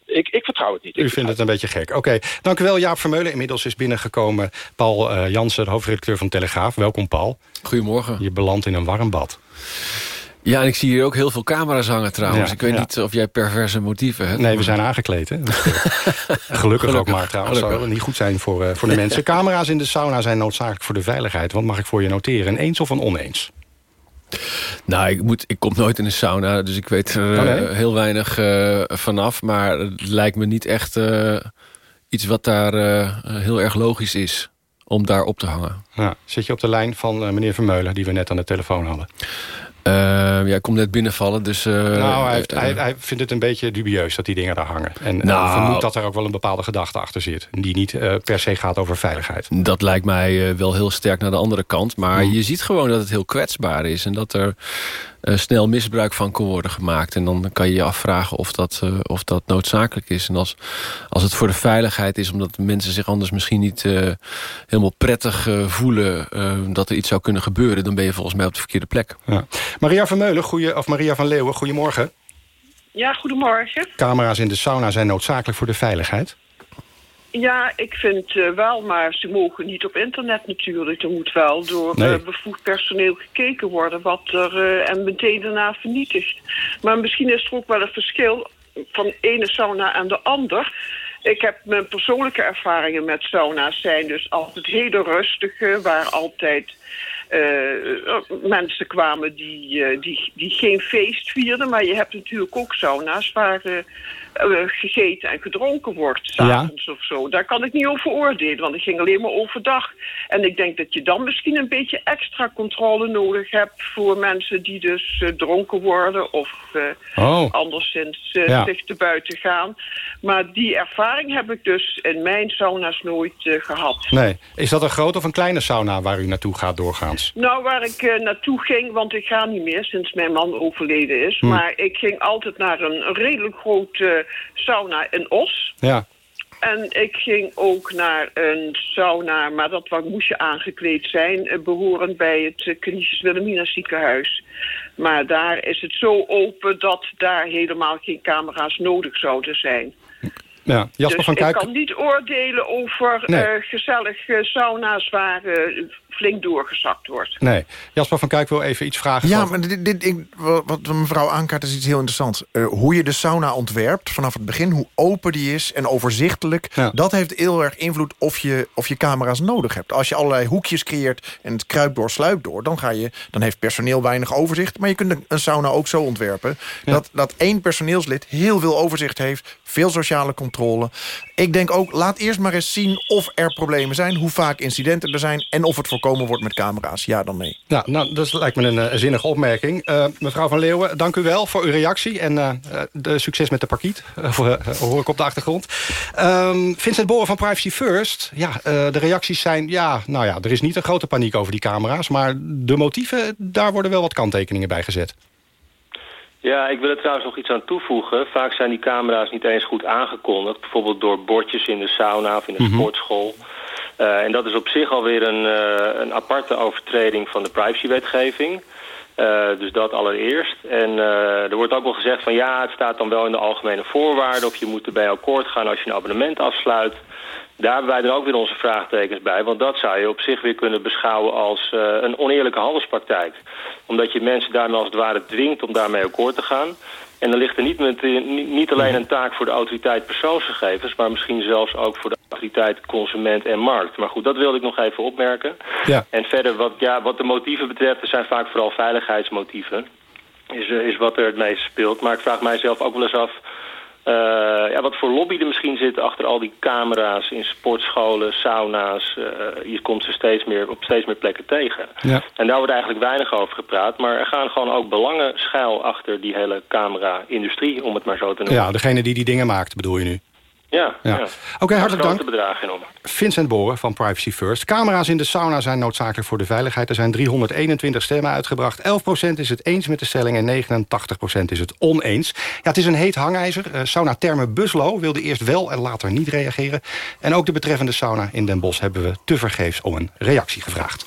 ik, ik vertrouw het niet. U vindt het een beetje gek. Oké, dank u wel Jaap Vermeulen. Inmiddels is binnengekomen Paul eh, Jansen, de hoofdredacteur van Telegraaf. Welkom Paul. Goedemorgen. Je belandt in een warm bad. Ja, en ik zie hier ook heel veel camera's hangen trouwens. Ja, ik weet ja. niet of jij perverse motieven hebt. Nee, we zijn aangekleed. Hè? Gelukkig, ook maar trouwens. Gelukkig. Zou niet goed zijn voor, eh, voor de mensen. Camera's in de sauna zijn noodzakelijk voor de veiligheid. Wat mag ik voor je noteren? Een eens of een oneens? Nou, ik, moet, ik kom nooit in een sauna, dus ik weet er Oh, eh, heel weinig eh, vanaf. Maar het lijkt me niet echt eh, iets wat daar heel erg logisch is om daar op te hangen. Ja, zit je op de lijn van meneer Vermeulen, die we net aan de telefoon hadden? Eh, ja, ik kom net binnenvallen, dus... eh, nou, hij, eh, hij, hij vindt het een beetje dubieus dat die dingen daar hangen. En Nou. vermoedt dat er ook wel een bepaalde gedachte achter zit. Die niet eh, per se gaat over veiligheid. Dat lijkt mij wel heel sterk naar de andere kant. Maar Mm. je ziet gewoon dat het heel kwetsbaar is. En dat er eh, snel misbruik van kan worden gemaakt. En dan kan je je afvragen of dat, eh, of dat noodzakelijk is. En als, als het voor de veiligheid is... omdat mensen zich anders misschien niet eh, helemaal prettig voelen... eh, dat er iets zou kunnen gebeuren... dan ben je volgens mij op de verkeerde plek. Ja. Maria Vermeulen, goeie, of Maria van Leeuwen, goedemorgen. Ja, goedemorgen. Camera's in de sauna zijn noodzakelijk voor de veiligheid. Ja, ik vind eh, wel, maar ze mogen niet op internet natuurlijk. Er moet wel door Nee. eh, bevoegd personeel gekeken worden wat er eh, en meteen daarna vernietigd. Maar misschien is er ook wel een verschil van de ene sauna en de ander. Ik heb mijn persoonlijke ervaringen met sauna's zijn dus altijd hele rustige, waar altijd mensen kwamen die, die, die geen feest vierden. Maar je hebt natuurlijk ook sauna's waar gegeten en gedronken wordt, s'avonds of zo. Daar kan ik niet over oordelen, want ik ging alleen maar overdag. En ik denk dat je dan misschien een beetje extra controle nodig hebt... voor mensen die dus eh, dronken worden of eh, Oh. anderszins eh, Ja. zich te buiten gaan. Maar die ervaring heb ik dus in mijn sauna's nooit eh, gehad. Nee. Is dat een grote of een kleine sauna waar u naartoe gaat doorgaans? Nou, waar ik eh, naartoe ging, want ik ga niet meer sinds mijn man overleden is. Hm. Maar ik ging altijd naar een redelijk grote sauna in Os. Ja. En ik ging ook naar een sauna, maar dat waar moest je aangekleed zijn, eh, behorend bij het uh, Canisius Wilhelmina ziekenhuis. Maar daar is het zo open dat daar helemaal geen camera's nodig zouden zijn. Ja. Jasper dus van Kuik... ik kan niet oordelen over Nee. eh, gezellige sauna's waar eh, flink doorgezakt wordt. Nee. Jasper van Kuik wil even iets vragen. Ja, van- maar dit, dit, ik, wat mevrouw aankaart is iets heel interessants. Eh, hoe je de sauna ontwerpt vanaf het begin, hoe open die is en overzichtelijk... dat heeft heel erg invloed of je, of je camera's nodig hebt. Als je allerlei hoekjes creëert en het kruipt door, sluipt door... dan, ga je, dan heeft personeel weinig overzicht. Maar je kunt een- een sauna ook zo ontwerpen... Dat, dat één personeelslid heel veel overzicht heeft, veel sociale controle. Ik denk ook, laat eerst maar eens zien of er problemen zijn... hoe vaak incidenten er zijn en of het voorkomen wordt met camera's. Ja, dan nee. Ja, nou, dat lijkt me een eh, zinnige opmerking. Eh, mevrouw Van Leeuwen, dank u wel voor uw reactie. En eh, eh, de succes met de parkiet, voor, hoor ik op de achtergrond. Ehm, Vincent Boren van Privacy First. Ja, eh, de reacties zijn... Ja, nou ja, er is niet een grote paniek over die camera's. Maar de motieven, daar worden wel wat kanttekeningen bij gezet. Ja, ik wil er trouwens nog iets aan toevoegen. Vaak zijn die camera's niet eens goed aangekondigd. Bijvoorbeeld door bordjes in de sauna of in de Mhm. sportschool. Eh, en dat is op zich alweer een, eh, een aparte overtreding van de privacywetgeving. Eh, dus dat allereerst. En er wordt ook wel gezegd van ja, het staat dan wel in de algemene voorwaarden... of je moet erbij akkoord gaan als je een abonnement afsluit. Daar hebben wij dan ook weer onze vraagtekens bij. Want dat zou je op zich weer kunnen beschouwen als een oneerlijke handelspraktijk. Omdat je mensen daarmee als het ware dwingt om daarmee akkoord te gaan. En dan ligt er niet, met, eh, niet alleen een taak voor de autoriteit persoonsgegevens... maar misschien zelfs ook voor de autoriteit consument en markt. Maar goed, dat wilde ik nog even opmerken. Ja. En verder, wat, ja, wat de motieven betreft, er zijn vaak vooral veiligheidsmotieven. Is, eh, is wat er het meest speelt. Maar ik vraag mijzelf ook wel eens af... eh, ja, wat voor lobby er misschien zit achter al die camera's in sportscholen, sauna's. eh, je komt ze steeds meer, op steeds meer plekken tegen. Ja. En daar wordt eigenlijk weinig over gepraat. Maar er gaan gewoon ook belangen schuil achter die hele camera-industrie, om het maar zo te noemen. Ja, degene die die dingen maakt, bedoel je nu? Ja, Ja. ja. Oké, hartelijk dank. bedragen in om. Vincent Boren van Privacy First. Camera's in de sauna zijn noodzakelijk voor de veiligheid. Er zijn 321 stemmen uitgebracht. 11% is het eens met de stelling en 89% is het oneens. Ja, het is een heet hangijzer. Uh, sauna Terme Buslo wilde eerst wel en later niet reageren. En ook de betreffende sauna in Den Bosch hebben we tevergeefs om een reactie gevraagd.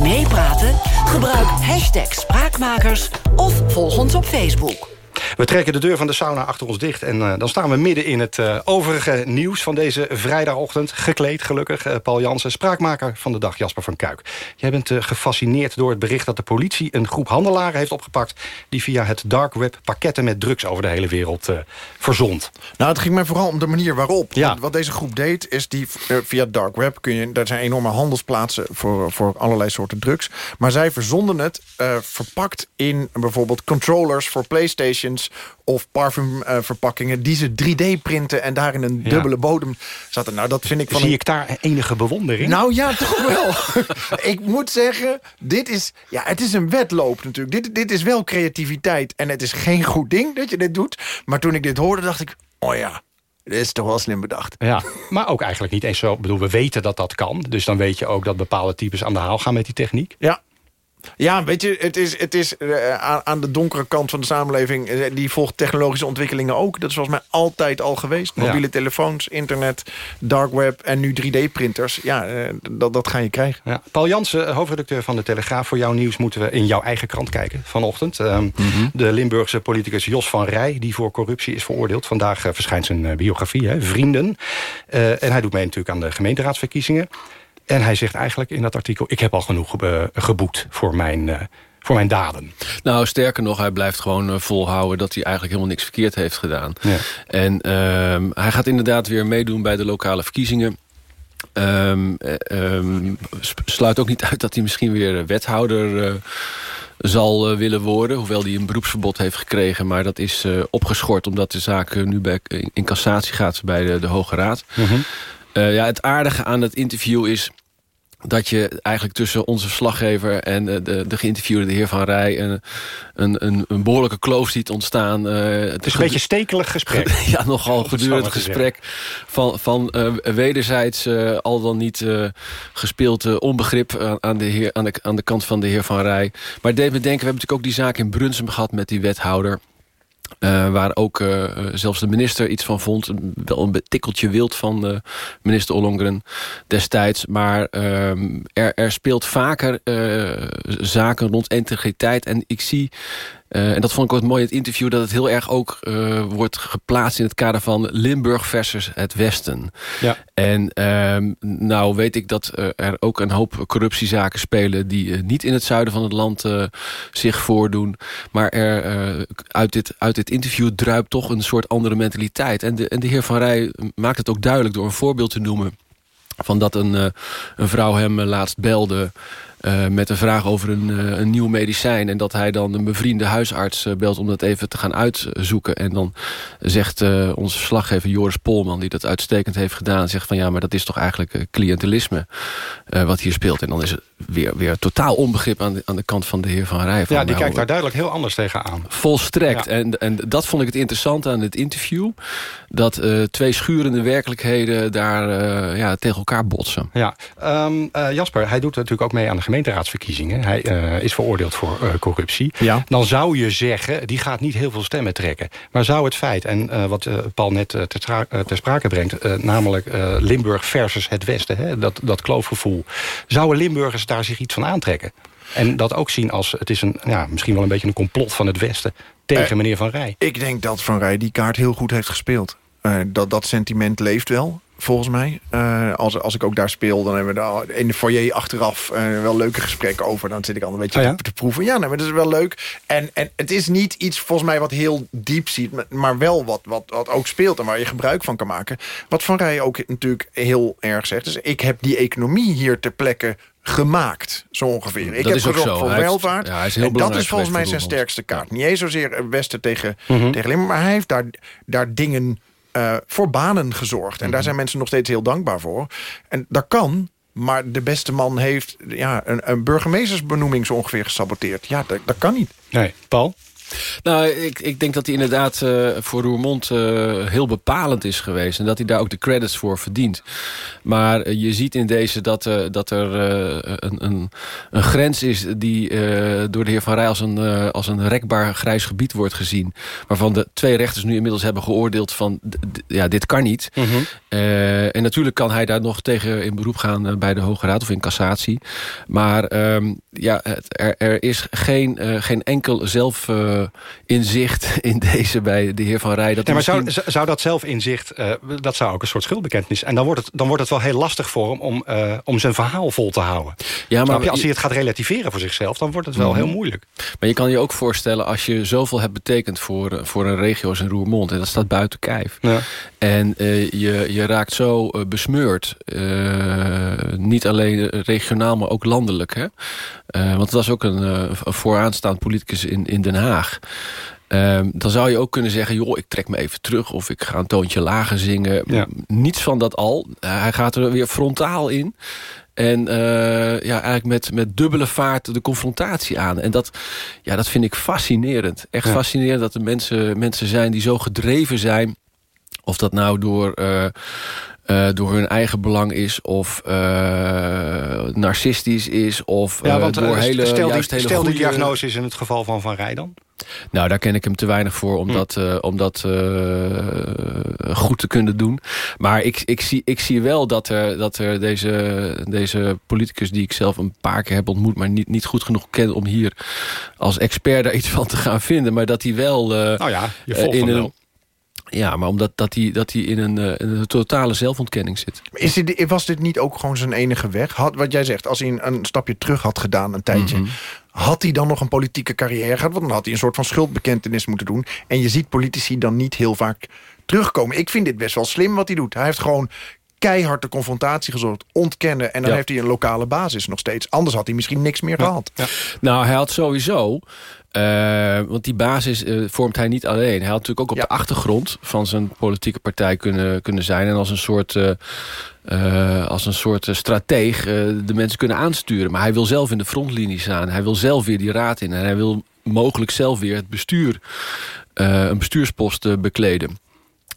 Meepraten? Gebruik hashtag Spraakmakers of volg ons op Facebook. We trekken de deur van de sauna achter ons dicht. En uh, dan staan we midden in het uh, overige nieuws van deze vrijdagochtend. Gekleed, gelukkig. Uh, Paul Jansen, spraakmaker van de dag, Jasper van Kuik. Jij bent gefascineerd door het bericht dat de politie... een groep handelaren heeft opgepakt... die via het dark web pakketten met drugs over de hele wereld verzond. Nou, het ging mij vooral om de manier waarop. Ja. Wat deze groep deed, is die via dark web... Kun je, daar zijn enorme handelsplaatsen voor, voor allerlei soorten drugs. Maar zij verzonden het verpakt in bijvoorbeeld controllers voor PlayStation of parfumverpakkingen die ze 3D printen en daar in een Ja. dubbele bodem zaten. Nou, dat vind ik van Zie een- ik daar enige bewondering? Nou ja, toch wel. ik moet zeggen, dit is, ja, het is een wedloop natuurlijk. Dit, dit is wel creativiteit en het is geen goed ding dat je dit doet. Maar toen ik dit hoorde, dacht ik, oh ja, dit is toch wel slim bedacht. Ja, maar ook eigenlijk niet eens zo. Ik bedoel, we weten dat dat kan. Dus dan weet je ook dat bepaalde types aan de haal gaan met die techniek. Ja. Ja, weet je, het is, het is eh, aan, de donkere kant van de samenleving... eh, die volgt technologische ontwikkelingen ook. Dat is volgens mij altijd al geweest. Ja. Mobiele telefoons, internet, dark web en nu 3D-printers. Ja, eh, dat, dat ga je krijgen. Ja. Paul Jansen, hoofdredacteur van de Telegraaf. Voor jouw nieuws moeten we in jouw eigen krant kijken vanochtend. Ehm, De Limburgse politicus Jos van Rij, die voor corruptie is veroordeeld. Vandaag verschijnt zijn biografie, hè, Vrienden. En hij doet mee natuurlijk aan de gemeenteraadsverkiezingen. En hij zegt eigenlijk in dat artikel... ik heb al genoeg geboet voor mijn, eh, voor mijn daden. Nou, sterker nog, hij blijft gewoon eh, volhouden... dat hij eigenlijk helemaal niks verkeerd heeft gedaan. Ja. En ehm, hij gaat inderdaad weer meedoen bij de lokale verkiezingen. Ehm, eh, ehm, sluit ook niet uit dat hij misschien weer wethouder zal willen worden. Hoewel hij een beroepsverbod heeft gekregen. Maar dat is opgeschort omdat de zaak nu bij, in, cassatie gaat bij de, de Hoge Raad. Eh, ja, het aardige aan het interview is dat je eigenlijk tussen onze verslaggever en eh, de, de geïnterviewde de heer Van Rij... een, een, een, een behoorlijke kloof ziet ontstaan. Eh, Het is een beetje stekelig gesprek. ja, nogal te gesprek van, van wederzijds al dan niet gespeeld onbegrip aan, aan, de heer, aan, de, aan de kant van de heer Van Rij. Maar het deed me denken, we hebben natuurlijk ook die zaak in Brunsum gehad met die wethouder. Eh, waar ook eh, zelfs de minister iets van vond. Wel een tikkeltje wild van eh, minister Ollongren destijds. Maar ehm, er, er speelt vaker zaken rond integriteit. En ik zie, en dat vond ik ook mooi in het interview... dat het heel erg ook eh, wordt geplaatst in het kader van Limburg versus het Westen. Ja. En ehm, nou weet ik dat eh, er ook een hoop corruptiezaken spelen... die eh, niet in het zuiden van het land eh, zich voordoen. Maar er, eh, uit, dit, uit dit interview druipt toch een soort andere mentaliteit. En de, en de heer Van Rij maakt het ook duidelijk door een voorbeeld te noemen... van dat een, eh, een vrouw hem eh, laatst belde... eh, met een vraag over een, eh, een nieuw medicijn. En dat hij dan een bevriende huisarts eh, belt om dat even te gaan uitzoeken. En dan zegt onze verslaggever Joris Polman, die dat uitstekend heeft gedaan... zegt van ja, maar dat is toch eigenlijk cliëntelisme wat hier speelt. En dan is het weer, weer totaal onbegrip aan de, aan de kant van de heer Van Rij. Van, Ja, die kijkt daar duidelijk heel anders tegenaan. Volstrekt. Ja. En, en dat vond ik het interessante aan het interview. Dat twee schurende werkelijkheden daar ja, tegen elkaar botsen. Ja, Ehm, eh, Jasper, hij doet natuurlijk ook mee aan de gemeenteraadsverkiezingen. Hij eh, is veroordeeld voor eh, corruptie. Ja. Dan zou je zeggen, die gaat niet heel veel stemmen trekken. Maar zou het feit, en eh, wat Paul net ter, ter sprake brengt... namelijk Limburg versus het Westen, hè, dat, dat kloofgevoel... zouden Limburgers daar zich iets van aantrekken? En dat ook zien als, het is een, ja, misschien wel een beetje een complot van het Westen... tegen meneer Van Rij. Ik denk dat Van Rij die kaart heel goed heeft gespeeld. Eh, dat, dat sentiment leeft wel, volgens mij. Eh, als, als ik ook daar speel, dan hebben we daar in de foyer achteraf... eh, wel leuke gesprekken over. Dan zit ik al een beetje Oh ja? te, proeven. Ja, nee, maar dat is wel leuk. En, en het is niet iets, volgens mij, wat heel diep ziet... maar- wel wat, wat, wat ook speelt en waar je gebruik van kan maken. Wat Van Rij ook natuurlijk heel erg zegt... is ik heb die economie hier ter plekke gemaakt, zo ongeveer. Ik Dat heb gezorgd zo. voor Hij heeft- welvaart. ja, hij is heel en dat is volgens mij zijn sterkste kaart. Niet eens zozeer Westen tegen, Mhm. tegen Limburg, maar hij heeft daar, daar dingen eh, voor banen gezorgd. En Mhm. daar zijn mensen nog steeds heel dankbaar voor. En dat kan, maar de beste man heeft ja, een, een burgemeestersbenoeming zo ongeveer gesaboteerd. Ja, dat, dat kan niet. Nee, Paul? Nou, ik, ik denk dat hij inderdaad eh, voor Roermond eh, heel bepalend is geweest. En dat hij daar ook de credits voor verdient. Maar eh, je ziet in deze dat, dat er een, een, een grens is... die door de heer Van Rij als een, als een rekbaar grijs gebied wordt gezien. Waarvan de twee rechters nu inmiddels hebben geoordeeld van... ja, dit kan niet. Eh, en natuurlijk kan hij daar nog tegen in beroep gaan eh, bij de Hoge Raad of in cassatie. Maar ehm, ja, het, er, er is geen, eh, geen enkel zelfinzicht in deze bij de heer Van Rij. Dat maar zou, zou dat zelfinzicht, dat zou ook een soort schuldbekentenis... en dan wordt het, dan wordt het wel heel lastig voor hem om, om zijn verhaal vol te houden. Ja, maar je? Als hij het gaat relativeren voor zichzelf... dan wordt het wel Mhm. heel moeilijk. Maar je kan je ook voorstellen als je zoveel hebt betekend voor, voor een regio als een Roermond. En dat staat buiten kijf. Ja. En je, je raakt zo eh, besmeurd. eh, niet alleen regionaal, maar ook landelijk. Hè? Eh, want dat was ook een, een vooraanstaand politicus in, in Den Haag. Ehm, dan zou je ook kunnen zeggen, joh, ik trek me even terug... of ik ga een toontje lager zingen. Ja. Niets van dat al. Hij gaat er weer frontaal in. En ja, eigenlijk met, met dubbele vaart de confrontatie aan. En dat, ja, dat vind ik fascinerend. Echt Ja. fascinerend dat er mensen, mensen zijn die zo gedreven zijn... Of dat nou door, eh, eh, door hun eigen belang is... of eh, narcistisch is... of Ja, want door hele, stel, die, hele stel die goede- diagnose is in het geval van Van Rij dan? Nou, daar ken ik hem te weinig voor om Hm. dat, om dat goed te kunnen doen. Maar ik, ik, zie, ik zie wel dat er, dat er deze, deze politicus... die ik zelf een paar keer heb ontmoet... maar niet, niet goed genoeg ken om hier als expert daar iets van te gaan vinden... maar dat hij wel... eh, Nou ja, je volgt in hem een, wel. Ja, maar omdat dat hij, dat hij in, een, eh, in een totale zelfontkenning zit. Is dit, was dit niet ook gewoon zijn enige weg? Had, wat jij zegt, als hij een, een stapje terug had gedaan een tijdje... Mhm. had hij dan nog een politieke carrière gehad? Want dan had hij een soort van schuldbekentenis moeten doen. En je ziet politici dan niet heel vaak terugkomen. Ik vind dit best wel slim wat hij doet. Hij heeft gewoon keihard de confrontatie gezocht, ontkennen... en dan Ja. heeft hij een lokale basis nog steeds. Anders had hij misschien niks meer gehad. Nou, hij had sowieso... eh, want die basis eh, vormt hij niet alleen. Hij had natuurlijk ook op de achtergrond van zijn politieke partij kunnen, kunnen zijn. En als een soort, eh, als een soort strateeg de mensen kunnen aansturen. Maar hij wil zelf in de frontlinie staan. Hij wil zelf weer die raad in. En hij wil mogelijk zelf weer het bestuur, een bestuurspost bekleden.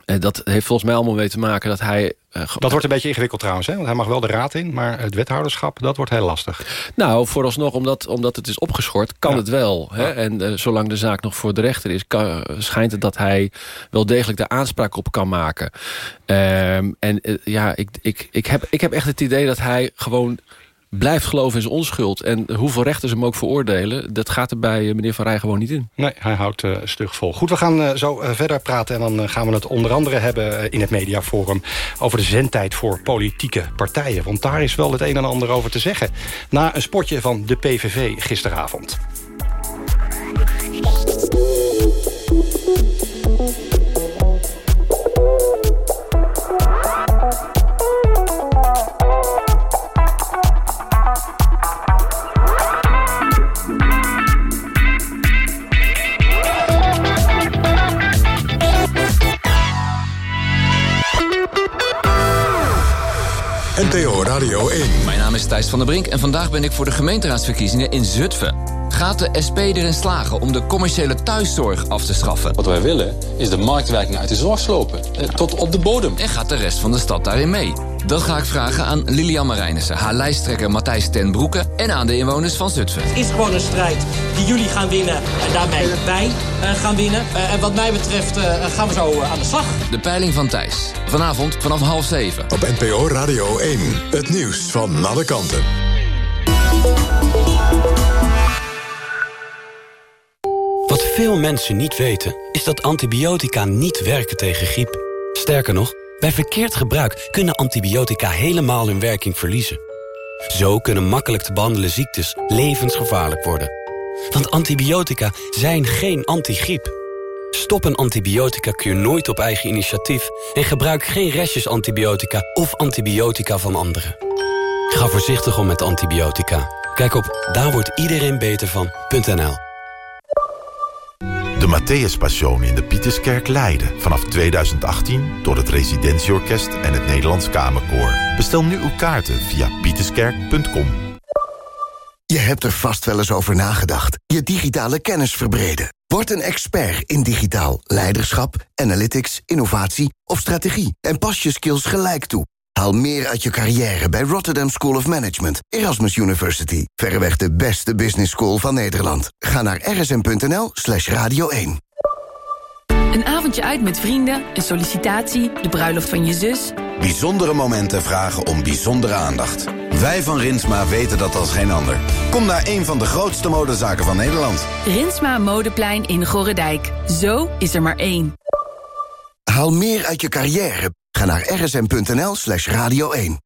En dat heeft volgens mij allemaal mee te maken dat hij... eh, Dat wordt een beetje ingewikkeld trouwens, hè? want hij mag wel de raad in... maar het wethouderschap, dat wordt heel lastig. Nou, vooralsnog, omdat, omdat het is opgeschort, kan het wel. Hè? En eh, zolang de zaak nog voor de rechter is... Kan, schijnt het dat hij wel degelijk de aanspraak op kan maken. Ehm, en eh, ja, ik, ik, ik, heb, ik heb echt het idee dat hij gewoon blijft geloven in zijn onschuld. En hoeveel rechters hem ook veroordelen... dat gaat er bij eh, meneer Van Rij gewoon niet in. Nee, hij houdt eh stug vol. Goed, we gaan eh, zo verder praten... en dan gaan we het onder andere hebben in het mediaforum... over de zendtijd voor politieke partijen. Want daar is wel het een en ander over te zeggen. Na een spotje van de PVV gisteravond. NPO Radio 1. Mijn naam is Thijs van der Brink en vandaag ben ik voor de gemeenteraadsverkiezingen in Zutphen. Gaat de SP erin slagen om de commerciële thuiszorg af te schaffen? Wat wij willen is de marktwerking uit de zorg slopen. Eh, tot op de bodem. En gaat de rest van de stad daarin mee? Dat ga ik vragen aan Lilian Marijnissen, haar lijsttrekker Matthijs ten Broeke... en aan de inwoners van Zutphen. Het is gewoon een strijd die jullie gaan winnen en daarmee wij eh, gaan winnen. Eh, en wat mij betreft eh, gaan we zo aan de slag. De peiling van Thijs. Vanavond vanaf half zeven. Op NPO Radio 1. Het nieuws van alle kanten. Wat veel mensen niet weten, is dat antibiotica niet werken tegen griep. Sterker nog, bij verkeerd gebruik kunnen antibiotica helemaal hun werking verliezen. Zo kunnen makkelijk te behandelen ziektes levensgevaarlijk worden. Want antibiotica zijn geen antigriep. Stop een antibiotica-kuur nooit op eigen initiatief... en gebruik geen restjes antibiotica of antibiotica van anderen. Ga voorzichtig om met antibiotica. Kijk op daar De Matthäus Passion in de Pieterskerk Leiden. Vanaf 2018 door het Residentieorkest en het Nederlands Kamerkoor. Bestel nu uw kaarten via pieterskerk.com. Je hebt er vast wel eens over nagedacht. Je digitale kennis verbreden. Word een expert in digitaal leiderschap, analytics, innovatie of strategie. En pas je skills gelijk toe. Haal meer uit je carrière bij Rotterdam School of Management, Erasmus University. Verreweg de beste business school van Nederland. Ga naar rsm.nl slash radio 1. Een avondje uit met vrienden, een sollicitatie, de bruiloft van je zus. Bijzondere momenten vragen om bijzondere aandacht. Wij van Rinsma weten dat als geen ander. Kom naar een van de grootste modezaken van Nederland. Rinsma Modeplein in Gorredijk. Zo is er maar één. Haal meer uit je carrière. Ga naar rsm.nl slash radio 1.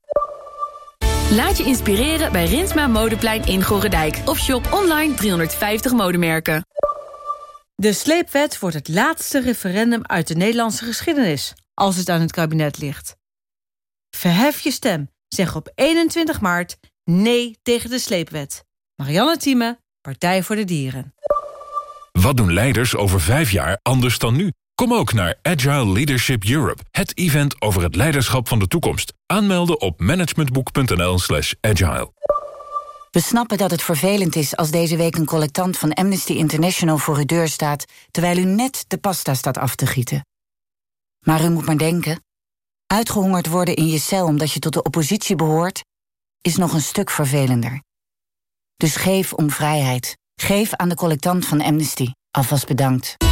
Laat je inspireren bij Rinsma Modeplein in Gorredijk. Of shop online 350 modemerken. De sleepwet wordt het laatste referendum uit de Nederlandse geschiedenis... als het aan het kabinet ligt. Verhef je stem. Zeg op 21 maart nee tegen de sleepwet. Marianne Thieme, Partij voor de Dieren. Wat doen leiders over vijf jaar anders dan nu? Kom ook naar Agile Leadership Europe, het event over het leiderschap van de toekomst. Aanmelden op managementboek.nl slash agile. We snappen dat het vervelend is als deze week een collectant van Amnesty International voor uw deur staat... terwijl u net de pasta staat af te gieten. Maar u moet maar denken, Uitgehongerd worden in je cel omdat je tot de oppositie behoort... is nog een stuk vervelender. Dus geef om vrijheid. Geef aan de collectant van Amnesty. Alvast bedankt.